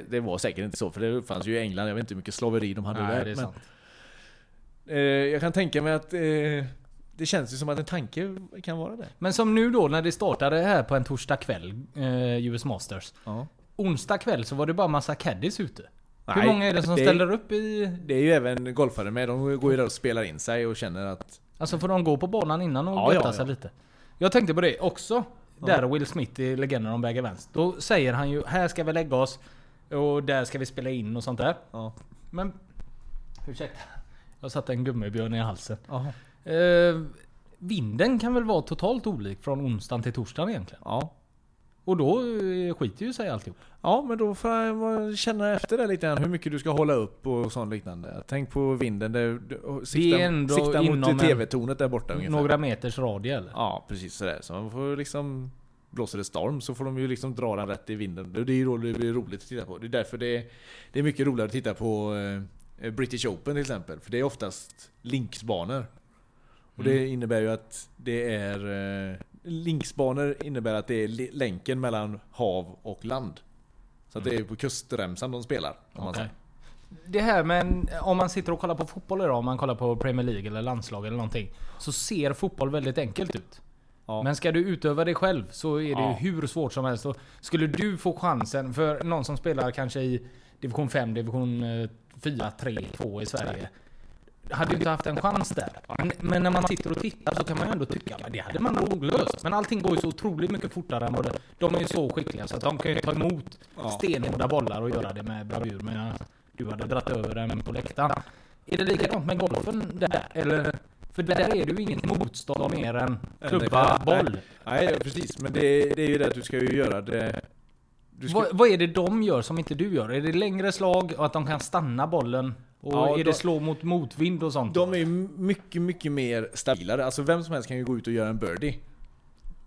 Det var säkert inte så, för det fanns ju i England. Jag vet inte hur mycket slaveri de hade Nej, där. men, sant. eh, jag kan tänka mig att eh, det känns ju som att en tanke kan vara det. Men som nu då när det startade här på en torsdag kväll, eh, US Masters. Ja. Onsdag kväll så var det bara massa caddies ute. Hur Nej, många är det som det- ställer upp i... Det är ju även golfare med. De går ju där och spelar in sig och känner att... Alltså får de gå på banan innan och Ja, götta ja, sig ja. lite? Jag tänkte på det också. Där Will Smith i Legenden om Bag Events. Då säger han ju här ska vi lägga oss. Och där ska vi spela in och sånt där. Ja. Men... Ursäkta. Jag satte en gummibjörn i halsen. Eh, vinden kan väl vara totalt olik från onsdagen till torsdagen egentligen? Ja. Och då eh, skiter ju sig alltihop. Ja, men då får jag känna efter det lite grann hur mycket du ska hålla upp och sånt liknande. Tänk på vinden. Där, sikta, ändå sikta mot TV-tornet där borta ungefär. Några meters radie eller? Ja, precis sådär. Så man får liksom... Blåser det storm så får de ju liksom dra den rätt i vinden. Det är ju då det blir roligt att titta på. Det är därför det är, det är mycket roligare att titta på eh, British Open till exempel. För det är oftast linksbanor. Och det Mm. innebär ju att det är... Linksbanor innebär att det är länken mellan hav och land. Så att det är på kustremsan de spelar. Om man Okej. säger. Det här med om man sitter och kollar på fotboll idag, om man kollar på Premier League eller landslag eller någonting. Så ser fotboll väldigt enkelt ut. Ja. Men ska du utöva det själv så är det Ja. ju hur svårt som helst. Och skulle du få chansen för någon som spelar kanske i division 5, division eh, 4, 3, 2 i Sverige. Hade ju inte haft en chans där. Men, men när man sitter och tittar så kan man ju ändå tycka att det hade man nog löst. Men allting går ju så otroligt mycket fortare än vad det... De är ju så skickliga så att de kan ju ta emot Ja. stenhårda bollar och göra det med bravur. Medan du hade dratt över den på läktaren. Är det likadant med golfen där? Eller? För där är det ju inget motstånd mer än klubba, boll. Nej, precis. Men det, det är ju det att du ska ju göra det... Du ska, Vad, vad är det de gör som inte du gör? Är det längre slag och att de kan stanna bollen? Och Ja, är de- det slå mot motvind och sånt? De är mycket, mycket mer stabilare. Alltså vem som helst kan ju gå ut och göra en birdie.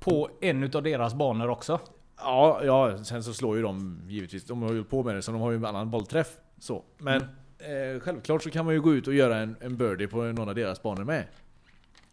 På en utav deras banor också? Ja, ja, sen så slår ju de givetvis. De har ju på med det så de har ju en annan bollträff. Så. Men eh, självklart så kan man ju gå ut och göra en, en birdie på någon av deras banor med.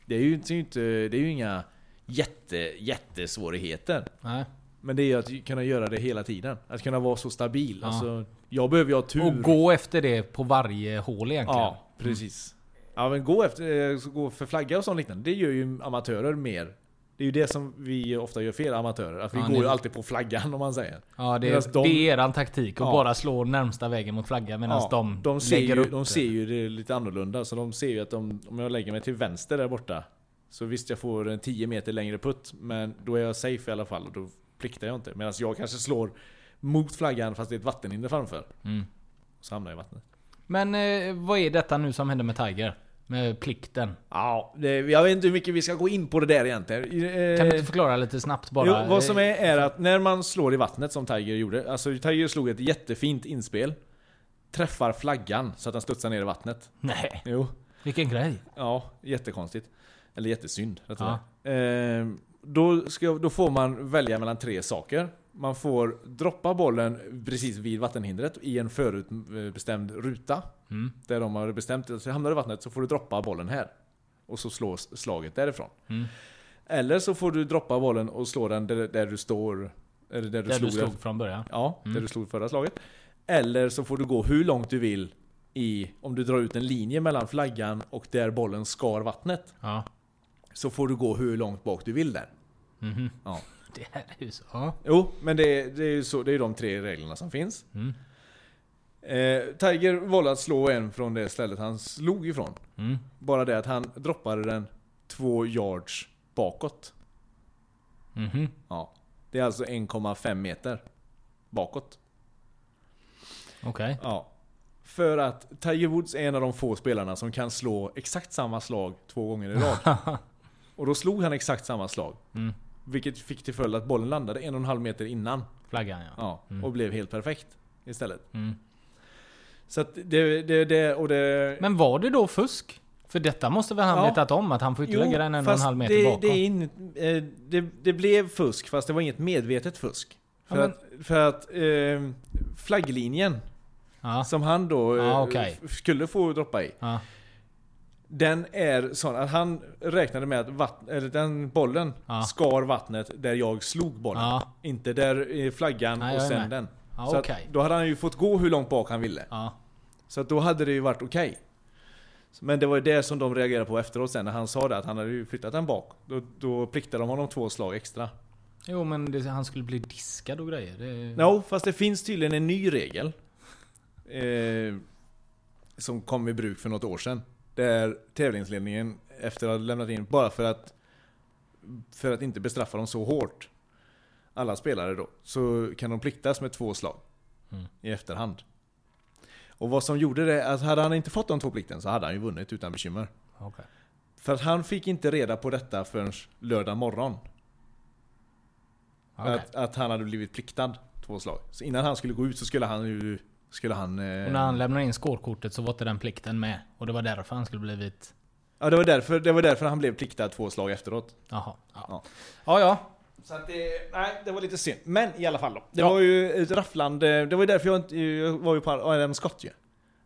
Det är ju inte det är ju inga jätte, jättesvårigheter. Nej. Men det är ju att kunna göra det hela tiden. Att kunna vara så stabil. Ja. Alltså, jag behöver ju ha tur. Och gå efter det på varje hål egentligen? Ja, precis. Ja men gå, efter, eh, gå för flagga och sånt liknande, det gör ju amatörer mer. Det är ju det som vi ofta gör fel, amatörer. Att vi Ja, går ju alltid på flaggan om man säger. Ja, det, Medans de- det är eran taktik. Att Ja. bara slå närmsta vägen mot flaggan medan Ja, de, de, ser lägger ju, upp de ser ju det lite annorlunda. Så de ser ju att de, om jag lägger mig till vänster där borta. Så visst jag får en 10 meter längre putt. Men då är jag safe i alla fall. Och då pliktar jag inte. Medan jag kanske slår mot flaggan fast det är ett vattenhinder framför. Mm. Så hamnar jag i vattnet. Men eh, vad är detta nu som händer med Tiger? Med plikten? Ja, det, jag vet inte hur mycket vi ska gå in på det där egentligen. Kan du Eh, inte förklara lite snabbt bara? Jo, vad som är är att när man slår i vattnet som Tiger gjorde. Alltså Tiger slog ett jättefint inspel. Träffar flaggan så att den studsar ner i vattnet. Nej, Jo. vilken grej. Ja, jättekonstigt. Eller jättesynd. ja. eh, då, ska, då får man välja mellan tre saker. Man får droppa bollen precis vid vattenhindret i en förutbestämd ruta. Mm. Där de har bestämt att hamnar du i vattnet så får du droppa bollen här. Och så slås slaget därifrån. Mm. Eller så får du droppa bollen och slå den där, där du står. Eller där du Där slog, du slog från början. Ja, Mm. där du slog förra slaget. Eller så får du gå hur långt du vill i, om du drar ut en linje mellan flaggan och där bollen skar vattnet. Ja. Så får du gå hur långt bak du vill där. Mhm. Ja. Det här är ju så. Ja. Jo, men det, det är ju så, det är de tre reglerna som finns. Mm. Eh, Tiger valde att slå en från det stället han slog ifrån. Mm. Bara det att han droppade den två yards bakåt. Mhm. Ja. Det är alltså 1,5 meter bakåt. Okej. Ja. För att Tiger Woods är en av de få spelarna som kan slå exakt samma slag två gånger i rad. Och då slog han exakt samma slag. Mm. Vilket fick till följd att bollen landade en och en halv meter innan. Flaggan ja. Ja, Mm. och blev helt perfekt. istället. Mm. Så att det, det, det och det... Men var det då fusk? För detta måste väl han Ja. vetat om? Att han får inte lägga den en och en halv meter det, bakom? det, är in, eh, det, det blev fusk, fast det var inget medvetet fusk. Ja, För men- att, för att eh, flagglinjen Ja. som han då eh, Ja, okej. f- skulle få droppa i. Den är sån att han räknade med att vatten, eller den bollen Ja. skar vattnet där jag slog bollen. Ja. Inte där flaggan Nej, och sen med. den. Ja, Så okej. då hade han ju fått gå hur långt bak han ville. Så då hade det ju varit okej. Men det var ju det som de reagerade på efteråt sen när han sa det att han hade ju flyttat den bak. Då, då pliktade de honom två slag extra. Jo men det, han skulle bli diskad och grejer. Det... No, fast det finns tydligen en ny regel. Eh, som kom i bruk för något år sedan. Där tävlingsledningen efter att ha lämnat in, bara för att för att inte bestraffa dem så hårt, alla spelare då, så kan de pliktas med två slag Mm. i efterhand. Och vad som gjorde det, att hade han inte fått de två plikten så hade han ju vunnit utan bekymmer. Okej. För att han fick inte reda på detta förrän lördag morgon. Okej. Att, att han hade blivit pliktad två slag. Så innan han skulle gå ut så skulle han ju... Skulle han... Eh, Och när han lämnade in skårkortet så var inte den plikten med. Och det var därför han skulle blivit... Ja, det var, därför, det var därför han blev pliktad två slag efteråt. Jaha. Ja. Ja. Ja, ja. Så att det... Nej, det var lite synd. Men i alla fall då. Det Ja. var ju ett rafflande... Det var ju därför jag inte... Jag var ju på Adam Scott ju.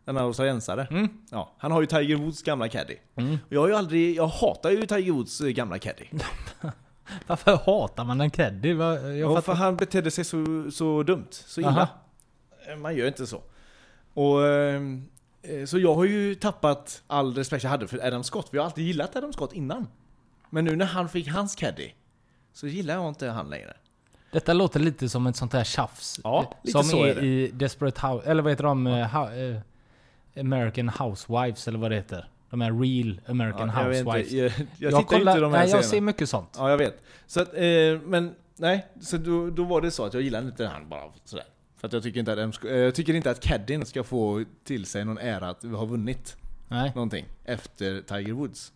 Den här australiensare. Mm. Ja, han har ju Tiger Woods gamla caddy. Mm. Och jag har ju aldrig... Jag hatar ju Tiger Woods eh, gamla caddy. Varför hatar man en caddy? Jag Ja, för han betedde sig så, så dumt. Så illa. Aha. Eh, Man gör inte så. Och, ehm, eh, så jag har ju tappat all respekt jag hade för Adam Scott. För jag har alltid gillat Adam Scott innan. Men nu när han fick hans caddy. Så gillar jag inte han längre. Detta låter lite som ett sånt här tjafs. Ja, som är, är i Desperate House... Eller vad heter de? hou- eh, American Housewives eller vad det heter. De här Real American Ja, jag Housewives. inte, jag, jag, tittar kollar- inte de här Nej, jag serierna. ser mycket sånt. Ja, jag vet. Så att, eh, men nej, så då, då var det så att jag gillade inte han bara sådär. För att jag tycker inte att, Sc- eh, jag tycker inte att Caddyn ska få till sig någon ära att ha vunnit Nej. någonting efter Tiger Woods.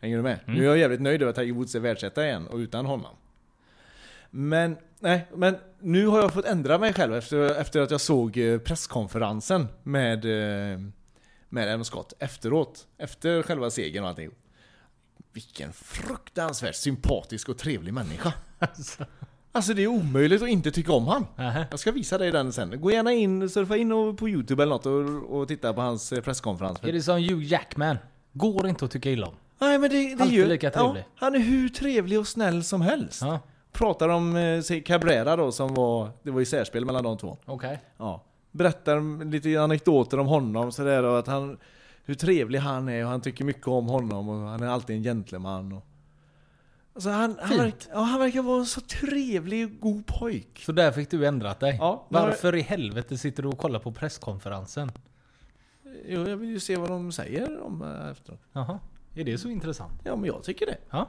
Hänger du med? Mm. Nu är jag jävligt nöjd över att Tiger Woods är världsetta igen och utan honom. Men, nej, men nu har jag fått ändra mig själv efter, efter att jag såg eh, presskonferensen med, eh, med Adam Scott efteråt. Efter själva segern och allting. Vilken fruktansvärt sympatisk och trevlig människa. Alltså det är omöjligt att inte tycka om han. Nähä. Jag ska visa dig den sen. Gå gärna in, surfa in och- på Youtube eller något och, och titta på hans eh, presskonferens. Är det som Hugh Jackman? Går inte att tycka illa om. Nej men det, det är Alltid ju... lika trevlig. Ja, han är hur trevlig och snäll som helst. Ja, Pratar om eh, Cabrera då som var... Det var ju särspel mellan de två. okej. Ja. Berättar lite anekdoter om honom sådär och att han... Hur trevlig han är och han tycker mycket om honom och han är alltid en gentleman och... Alltså han, han, verkar, ja, han verkar vara en så trevlig och god pojk. Så där fick du ändrat dig? Ja, nu har Varför i helvete sitter du och kollar på presskonferensen? Jo, jag vill ju se vad de säger om eh, efteråt. Jaha. Är det så intressant? Ja men jag tycker det. Ja.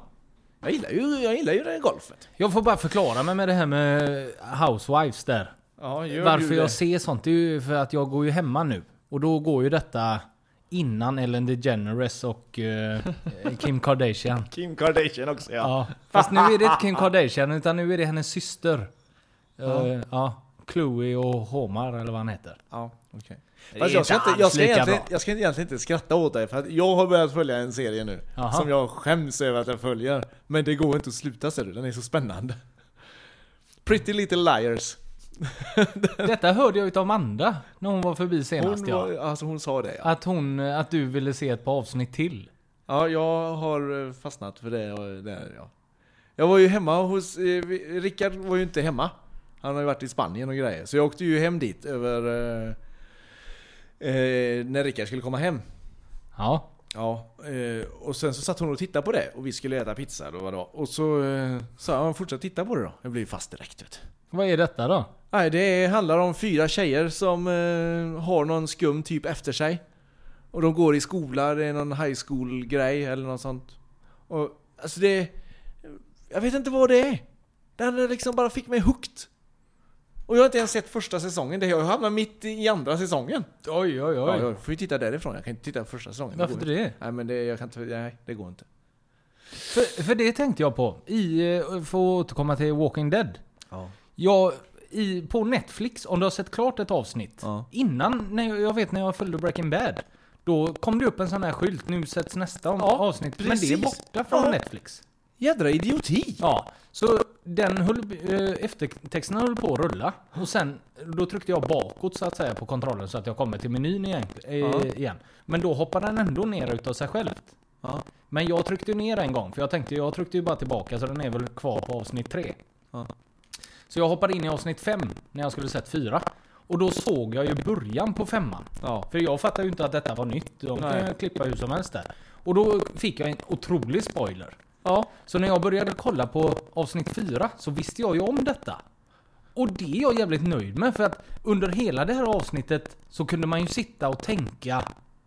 Jag gillar ju, jag gillar ju det golfet. Jag får bara förklara mig med det här med Housewives där. Ja, Varför jag ser sånt, det är ju för att jag går ju hemma nu. Och då går ju detta innan Ellen DeGeneres och eh, Kim Kardashian. Kim Kardashian också ja. Ja. Fast nu är det inte Kim Kardashian utan nu är det hennes syster. Ja. ja. Chloe och Homar eller vad han heter. Ja, Fast är jag ska, inte jag, ska egentligen, jag ska egentligen inte skratta åt dig för att jag har börjat följa en serie nu. Jaha. Som jag skäms över att jag följer. Men det går inte att sluta ser du, den är så spännande. Pretty Little Liars. Detta hörde jag utav Amanda när hon var förbi senast Hon, ja. var, alltså hon sa det ja. Att hon, att du ville se ett par avsnitt till. Ja, jag har eh, fastnat för det. Det ja. Jag var ju hemma hos... Eh, Rickard var ju inte hemma. Han har ju varit i Spanien och grejer. Så jag åkte ju hem dit över... Eh, eh, när Rickard skulle komma hem. Ja. Ja, eh, och sen så satt hon och tittade på det och vi skulle äta pizza och vad det var. Och så sa han fortsätt titta på det då. Jag blev fast direkt vet du. Vad är detta då? Nej, det handlar om fyra tjejer som eh, har någon skum typ efter sig. Och de går i skola, det är någon high school grej eller något sånt. Och alltså det... Jag vet inte vad det är. Den liksom bara fick mig hooked. Och jag har inte ens sett första säsongen, det jag hamnar mitt i andra säsongen. Oj, oj, Ja, jag får ju titta därifrån, jag kan inte titta på första säsongen. Varför inte det? Nej men det, jag kan inte, nej, det går inte. För, för det tänkte jag på. I, eh, för att återkomma till Walking Dead. Ja. Jag, i, på Netflix, om du har sett klart ett avsnitt. Ja. Innan, när jag, jag vet när jag följde Breaking Bad. Då kom det upp en sån här skylt, nu sätts nästa om- Ja, avsnitt. Men det är precis. borta från Ja. Netflix. Jädra idioti! Ja, så den höll, eh, eftertexterna höll på att rulla. Och sen, då tryckte jag bakåt så att säga på kontrollen så att jag kommer till menyn igen. Eh, Ja. igen. Men då hoppar den ändå ner utav sig självt. Ja. Men jag tryckte ner en gång, för jag tänkte jag tryckte ju bara tillbaka så den är väl kvar på avsnitt 3. Ja. Så jag hoppade in i avsnitt 5 när jag skulle sett 4. Och då såg jag ju början på femman. Ja. För jag fattar ju inte att detta var nytt. De kan ju klippa hur som helst där. Och då fick jag en otrolig spoiler. Ja. Så när jag började kolla på avsnitt 4 så visste jag ju om detta. Och det är jag jävligt nöjd med för att under hela det här avsnittet så kunde man ju sitta och tänka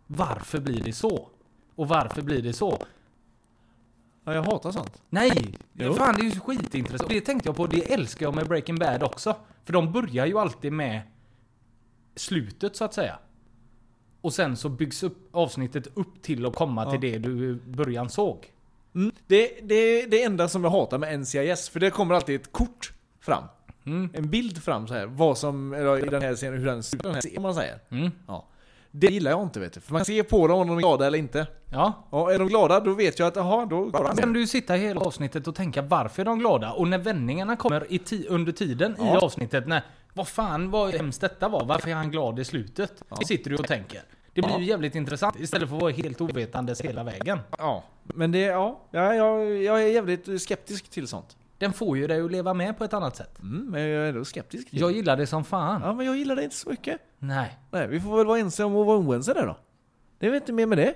Varför blir det så? Och varför blir det så? Ja, jag hatar sånt. Nej! Jo. Fan det är ju skitintressant. Det tänkte jag på, det älskar jag med Breaking Bad också. För de börjar ju alltid med slutet så att säga. Och sen så byggs upp avsnittet upp till att komma Ja. till det du början såg. Mm. Det, det är det enda som jag hatar med NCIS, för det kommer alltid ett kort fram. Mm. En bild fram så här. Vad som, eller i den här scenen, hur den ser ut, scenen, man säger. Mm. Ja. Det gillar jag inte vet du. För man ser på dem om de är glada eller inte. Ja, Och är de glada då vet jag att, jaha, då klarar Sen kan du sitta hela avsnittet och tänka varför är de glada? Och när vändningarna kommer i ti- under tiden i Ja. avsnittet, när vad fan vad hemskt detta var, varför är han glad i slutet? Det sitter du och tänker. Det blir ju jävligt intressant istället för att vara helt ovetandes hela vägen. Ja. Men det, ja. ja jag, jag är jävligt skeptisk till sånt. Den får ju dig att leva med på ett annat sätt. Mm, men jag är ändå skeptisk Jag gillar det som fan. Ja, men jag gillar det inte så mycket. Nej. Nej, vi får väl vara ense om att vara oense där då. Det är väl inte mer med det?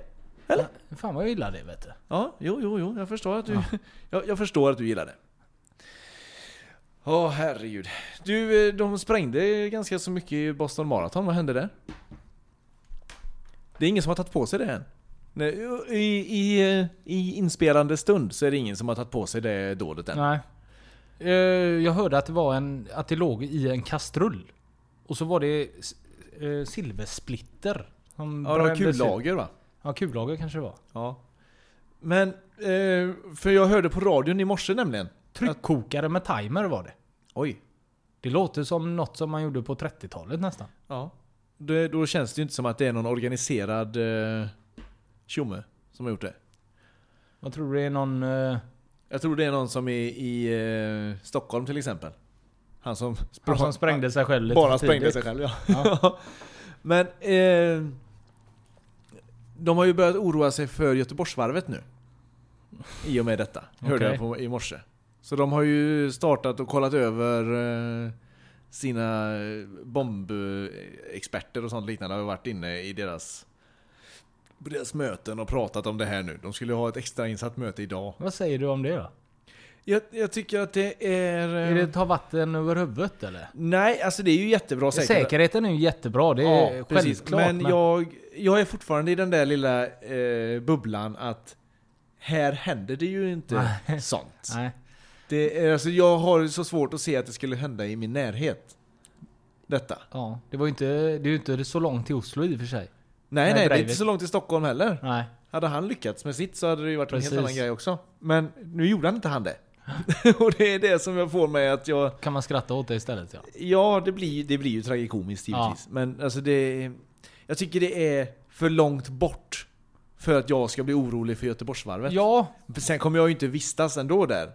Eller? Fan vad jag gillar det vet du. Ja, jo, jo, jo. Jag förstår att du, jag, jag förstår att du gillar det. Åh herregud. Du, eh, de sprängde ganska så mycket i Boston Marathon. Vad hände där? Det är ingen som har tagit på sig det än. I, i, I inspelande stund så är det ingen som har tagit på sig det dådet än. Nej. Eh, Jag hörde att det var en, att det låg i en kastrull. Och så var det eh, silversplitter. Som Ja, det var kullager va? Ja, kullager kanske det var. Ja. Men, eh, för jag hörde på radion i morse nämligen. Tryckkokare med timer var det. Oj. Det låter som något som man gjorde på 30-talet nästan. Ja. Det, då känns det ju inte som att det är någon organiserad tjomme som har gjort det. Jag tror det är någon... eh, Jag tror det är någon som är i eh, Stockholm till exempel. Han som, Han som sprängde sig själv lite Bara för sprängde tidigt. sig själv ja. Ja. Men eh, de har ju börjat oroa sig för Göteborgsvarvet nu. I och med detta. Hörde Okej. jag på, i morse. Så de har ju startat och kollat över eh, sina eh, bombexperter och sånt liknande har varit inne i deras på deras möten och pratat om det här nu. De skulle ha ett extrainsatt möte idag. Vad säger du om det då? Jag, jag tycker att det är... eh, Är det ta vatten över huvudet eller? Nej, alltså det är ju jättebra säkerhet. Säkerheten är ju jättebra, det är självklart. Men, jag, jag är fortfarande i den där lilla eh, bubblan att här händer det ju inte sånt. Nej. Det är, alltså, jag har så svårt att se att det skulle hända i min närhet. Detta. Ja, det var ju inte, det är ju inte så långt till Oslo i och för sig. Nej, Nej, det är inte så långt till Stockholm heller. Nej. Hade han lyckats med sitt så hade det ju varit en Precis. helt annan grej också. Men nu gjorde han inte han det. och det är det som jag får mig att jag... Kan man skratta åt det istället ja. Ja, det blir, det blir ju tragikomiskt givetvis. Men alltså det... Jag tycker det är för långt bort. För att jag ska bli orolig för Göteborgsvarvet. Ja, Sen kommer jag ju inte vistas ändå där.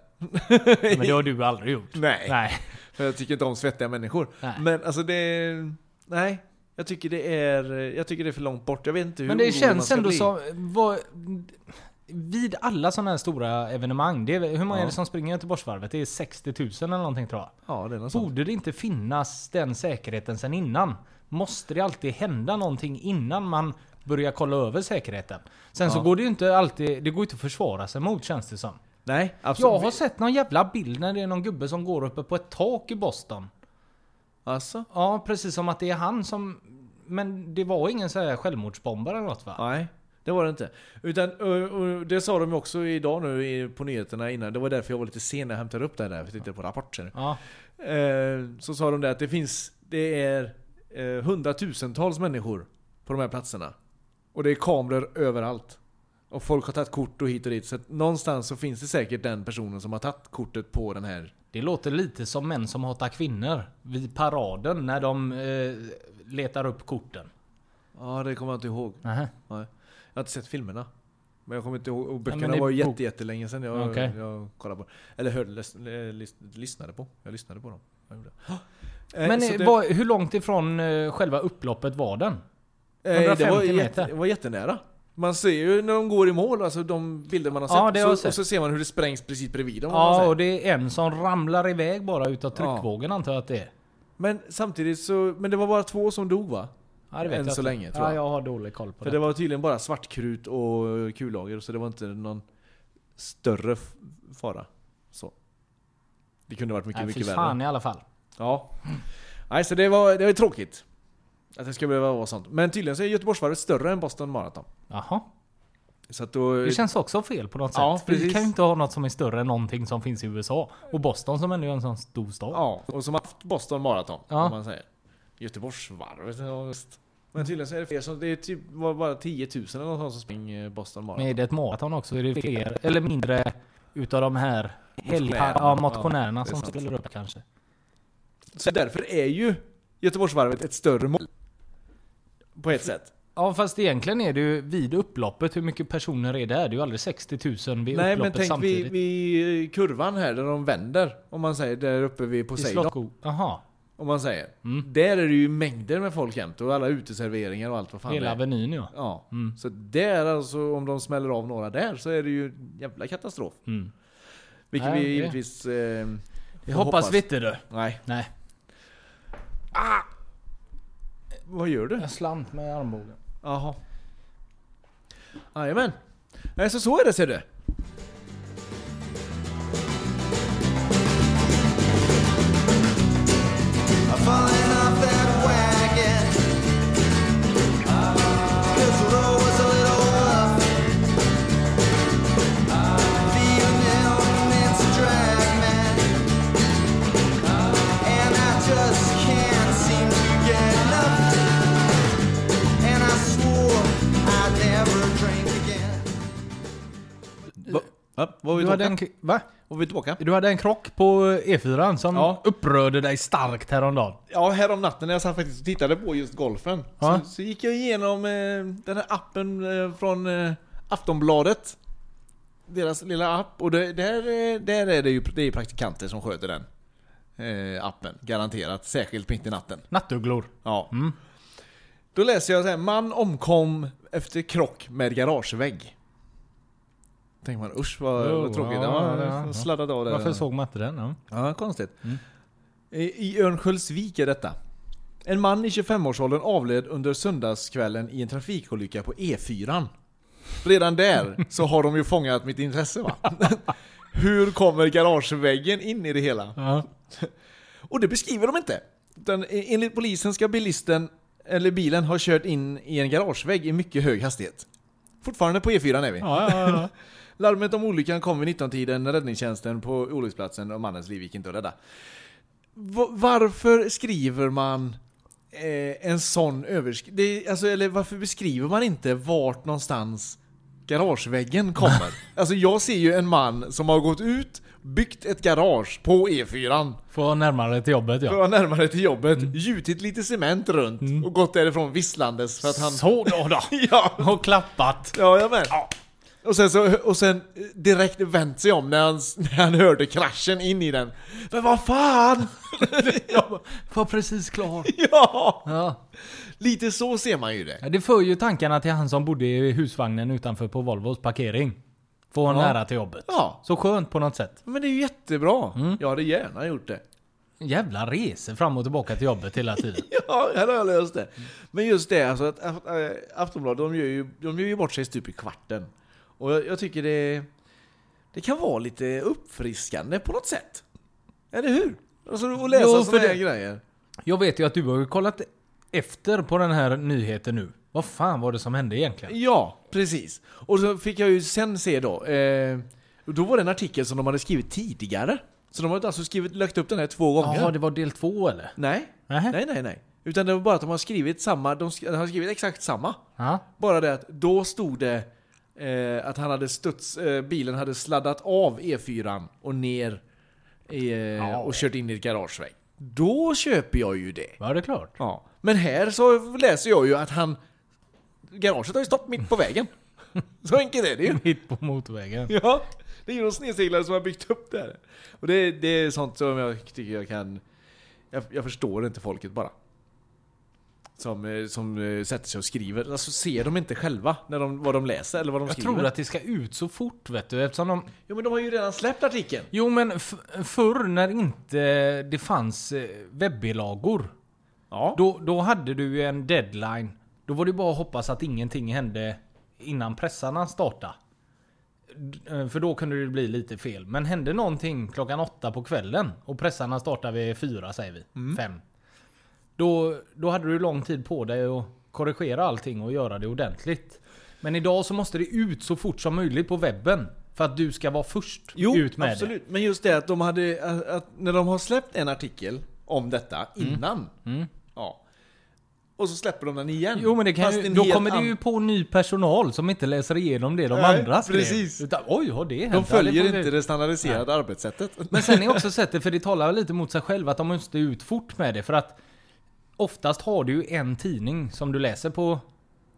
men det har du aldrig gjort. Nej. Nej. För jag tycker inte om svettiga människor. Nej. Men alltså det... Nej. Jag tycker det är... Jag tycker det är för långt bort. Jag vet inte hur Men det känns ändå bli. som... Vad, vid alla sådana här stora evenemang, det är, hur många Ja. är det som springer Göteborgsvarvet? Det är 60 000 eller någonting tror jag. Ja, det är något. Borde det inte finnas den säkerheten sen innan? Måste det alltid hända någonting innan man börjar kolla över säkerheten? Sen så Ja. går det ju inte alltid... Det går inte att försvara sig mot känns det som. Nej, absolut. Jag har sett någon jävla bild när det är någon gubbe som går uppe på ett tak i Boston. Alltså? Ja, precis som att det är han som... Men det var ingen så här självmordsbombare eller något va? Nej, det var det inte. Utan, och, och det sa de också idag nu på nyheterna innan. Det var därför jag var lite sen när jag hämtade upp det. För jag tittade på rapporter. Ja. Eh, så sa de det att det finns, det är eh, hundratusentals människor på de här platserna. Och det är kameror överallt. Och folk har tagit kort och hit och dit. Så någonstans så finns det säkert den personen som har tagit kortet på den här Det låter lite som män som hatar kvinnor vid paraden när de eh, letar upp korten. Ja, det kommer jag inte ihåg. Nej. Jag har inte sett filmerna. Men jag kommer inte ihåg. Och böckerna det- var ju jätte, jättelänge sedan jag, Okej. jag kollade på Eller hörde, läs, eh, lys, lyssnade på. Jag lyssnade på dem. Eh, Men eh, det- vad, hur långt ifrån eh, själva upploppet var den? Eh, det, var 150 jätte, meter. det var jättenära. Man ser ju när de går i mål, alltså de bilder man har sett. Ja, det har jag så, sett. och så ser man hur det sprängs precis bredvid dem. Ja, och det är en som ramlar iväg bara utav tryckvågen antar jag att det är. Men samtidigt så, men det var bara två som dog va? Ja, det vet Än jag så inte. länge, tror ja, jag. jag har dålig koll på För det. det var tydligen bara svartkrut och kullager, så det var inte någon större fara. Så. Det kunde varit mycket, Nej, mycket fan värre. i alla fall. Ja. Nej, så det var, det var tråkigt. Att det ska behöva vara sånt. Men tydligen så är Göteborgsvarvet större än Boston Marathon. Jaha. Så att då... Det känns också fel på något sätt. Ja, Vi precis. kan ju inte ha något som är större än någonting som finns i USA. Och Boston som ändå är en sån stor stad. Ja, och som haft Boston Marathon, Ja. om man säger. Göteborgsvarvet. Men tydligen så är det fler som, det är typ bara 10 000 eller något sånt som springer Boston Marathon. Men är det ett maraton också är det fler, eller mindre, utav de här Motionärerna. ja, motionärerna Ja, som ställer upp kanske. Så därför är ju Göteborgsvarvet ett större mål. På ett sätt. Ja fast egentligen är det ju vid upploppet, hur mycket personer är där? Det är ju aldrig 60 000 vid Nej men upploppet tänk vid, samtidigt. vid kurvan här där de vänder. Om man säger där uppe vid Poseidon. Jaha. Om man säger. Mm. Där är det ju mängder med folk jämt och alla uteserveringar och allt vad fan Hela det är. Avenyn ja. Ja. Mm. Så där alltså, om de smäller av några där så är det ju en jävla katastrof. Mm. Vilket Nej, vi givetvis... Eh, Det får hoppas vi inte du. Nej. Nej. Vad gör du? Jag slant med armbågen. Jaha. Jajamän. Nej, så så är det ser du. Var vi Du hade, en, va? Var vi tillbaka? du hade en krock på E4 som Ja. upprörde dig starkt häromdagen. Ja, här om natten när jag satt faktiskt och tittade på just golfen. Ja. Så, så gick jag igenom eh, den här appen eh, från eh, Aftonbladet. Deras lilla app. Och det, där, eh, där är det ju det är praktikanter som sköter den. Eh, appen, garanterat. Särskilt mitt i natten. Nattugglor. Ja. Mm. Då läser jag så här, man omkom efter krock med garagevägg. Tänker man usch vad, Oh, vad tråkigt. ja, Ja. Sladdat av det. Varför såg man inte den? Ja. Ja, konstigt. Mm. I i Örnsköldsvik är detta. En man i 25-årsåldern avled under söndagskvällen i en trafikolycka på E4. Redan där så har de ju fångat mitt intresse va? Hur kommer garageväggen in i det hela? Ja. Och det beskriver de inte. Utan e- enligt polisen ska bilisten, eller bilen, ha kört in i en garagevägg i mycket hög hastighet. Fortfarande på E4 är vi. Ja, ja. Larmet om olyckan kom vid 19-tiden när räddningstjänsten på olycksplatsen och mannens liv gick inte att rädda. Va- Varför skriver man eh, en sån överskrift? Alltså, eller varför beskriver man inte vart någonstans garageväggen kommer? alltså jag ser ju en man som har gått ut, byggt ett garage på E4 Få närmare till jobbet för att ja. närmare till jobbet, gjutit lite cement runt och gått därifrån visslandes för att han... Så då då. Ja, Och klappat. Ja, jag med. Och sen, så, och sen direkt vänt sig om när han, när han hörde kraschen in i den. Men vad fan! Jag var precis klar. ja! Ja. Lite så ser man ju det. Ja, Det för ju tankarna till han som bodde i husvagnen utanför på Volvos parkering. Få Ja. nära till jobbet. Ja, Så skönt på något sätt. men det är ju jättebra. Mm. Jag hade gärna gjort det. Jävla resor fram och tillbaka till jobbet hela tiden. Ja, här har jag löst det. Men just det, alltså att äh, Aftonbladet, de gör ju, de gör ju bort sig stup i kvarten. Och jag, jag tycker det, det kan vara lite uppfriskande på något sätt. Eller hur? Alltså att läsa Jo, sådana här grejer. Jag vet ju att du har kollat efter på den här nyheten nu. Vad fan var det som hände egentligen? Ja, precis. Och så fick jag ju sen se då, eh, då var det en artikel som de hade skrivit tidigare. Så de har alltså skrivit, lagt upp den här två gånger. Ja, det var del två eller? Nej, Nähä. nej, nej, nej. Utan det var bara att de har skrivit samma, de, har skrivit exakt samma. Ja. Bara det att då stod det eh, att han hade studs, eh, bilen hade sladdat av E4 och ner eh, Ja. och kört in i ett garagevägg. Då köper jag ju det. Ja, det är klart. Ja. Men här så läser jag ju att han... Garaget har ju stått mitt på vägen. Så enkelt är det ju. Mitt på motorvägen. Ja, det är ju någon snedseglare som har byggt upp det här. Och det, det är sånt som jag tycker jag kan... Jag, jag förstår inte folket bara. Som, eh, som eh, sätter sig och skriver. Alltså ser de inte själva när de, vad de läser eller vad de Jag skriver? tror att det ska ut så fort vet du, eftersom de... Jo men de har ju redan släppt artikeln. Jo men förr när inte det fanns eh, webbilagor. Ja. Då, då hade du ju en deadline. Då var det bara att hoppas att ingenting hände innan pressarna startade. För då kunde det bli lite fel. Men hände någonting klockan åtta på kvällen och pressarna startade vid fyra säger vi. Fem. Då, då hade du lång tid på dig att korrigera allting och göra det ordentligt. Men idag så måste det ut så fort som möjligt på webben. För att du ska vara först Jo, ut med absolut. Men just det att de hade... Att, när de har släppt en artikel om detta innan. Mm. Ja. Och så släpper de den igen. det. Jo men det kan ju, då kommer det ju på ny personal som inte läser igenom det de Nej, andra skrev. precis. Utan, oj, har det hänt? De det följer vi- inte det standardiserade arbetssättet. Men sen är också sättet, för det talar lite mot sig själv, att de måste ut fort med det. För att oftast har du ju en tidning som du läser på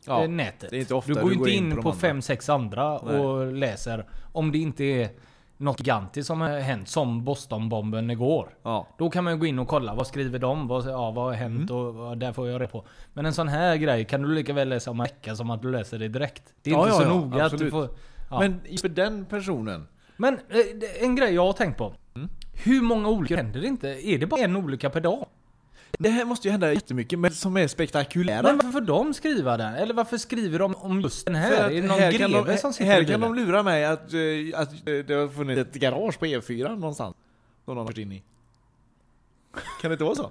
Ja, eh, nätet. det är inte ofta du går ju inte in in på de på, andra. fem, sex andra och läser. Om det inte är något gigantiskt som har hänt, som Bostonbomben igår. Ja. Då kan man ju gå in och kolla, vad skriver de? Vad, ja, vad har hänt? Mm. Och vad, där får jag reda på. Men en sån här grej kan du lika väl läsa om en vecka som att du läser det direkt. Det är Ja, inte ja, så noga att du absolut. får... Men för den personen. Men eh, en grej jag har tänkt på. Mm. Hur många olyckor händer det inte? Är det bara en olycka per dag? Det här måste ju hända jättemycket, men som är spektakulära. Men varför får de skriva den? Eller varför skriver de om just den här? Är det någon här kan greve de, som sitter här kan de lura mig att, eh, att eh, det har funnits ett garage på E4 någonstans. Som någon har varit in i. Kan det inte vara så?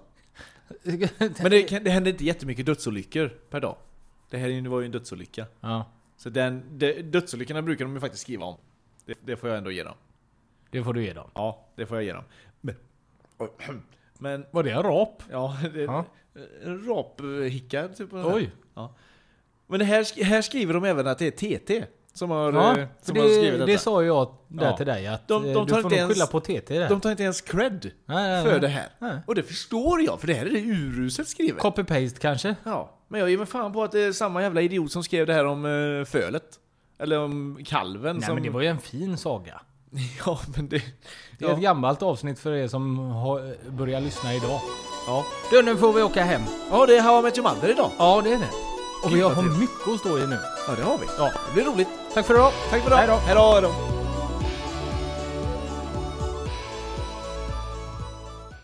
Men det, det händer inte jättemycket dödsolyckor per dag. Det här var ju en dödsolycka. Ja, Så den, det, dödsolyckorna brukar de ju faktiskt skriva om. Det, det får jag ändå ge dem. det får du ge dem. Ja, det får jag ge dem. Men, men Var det en rap? ja, det, Ja. en raphickar typ. Oj. Men det här, här skriver de även att det är TT som har, Ja, eh, som har skrivit det, detta. det sa jag där Ja. till dig att De- eh, de du får nog skylla ens- på TT där. De tar inte ens cred Nej, nej, för nej. det här. Och det förstår jag, för det här är det uruset skrivet. Copy-paste kanske? Ja, men jag ger mig fan på att det är samma jävla idiot som skrev det här om uh, fölet. Eller om kalven Nej som... men det var ju en fin saga. Ja, men det... Det är ett Ja, gammalt avsnitt för er som har, börjar lyssna idag. ja. Du, nu får vi åka hem. ja, det är How I Met Your Mother idag. Ja, det är det. Och vi har mycket att stå i nu. Ja, det har vi. Ja. Det blir roligt. Tack för idag. Tack för idag. Hej då. Hej då.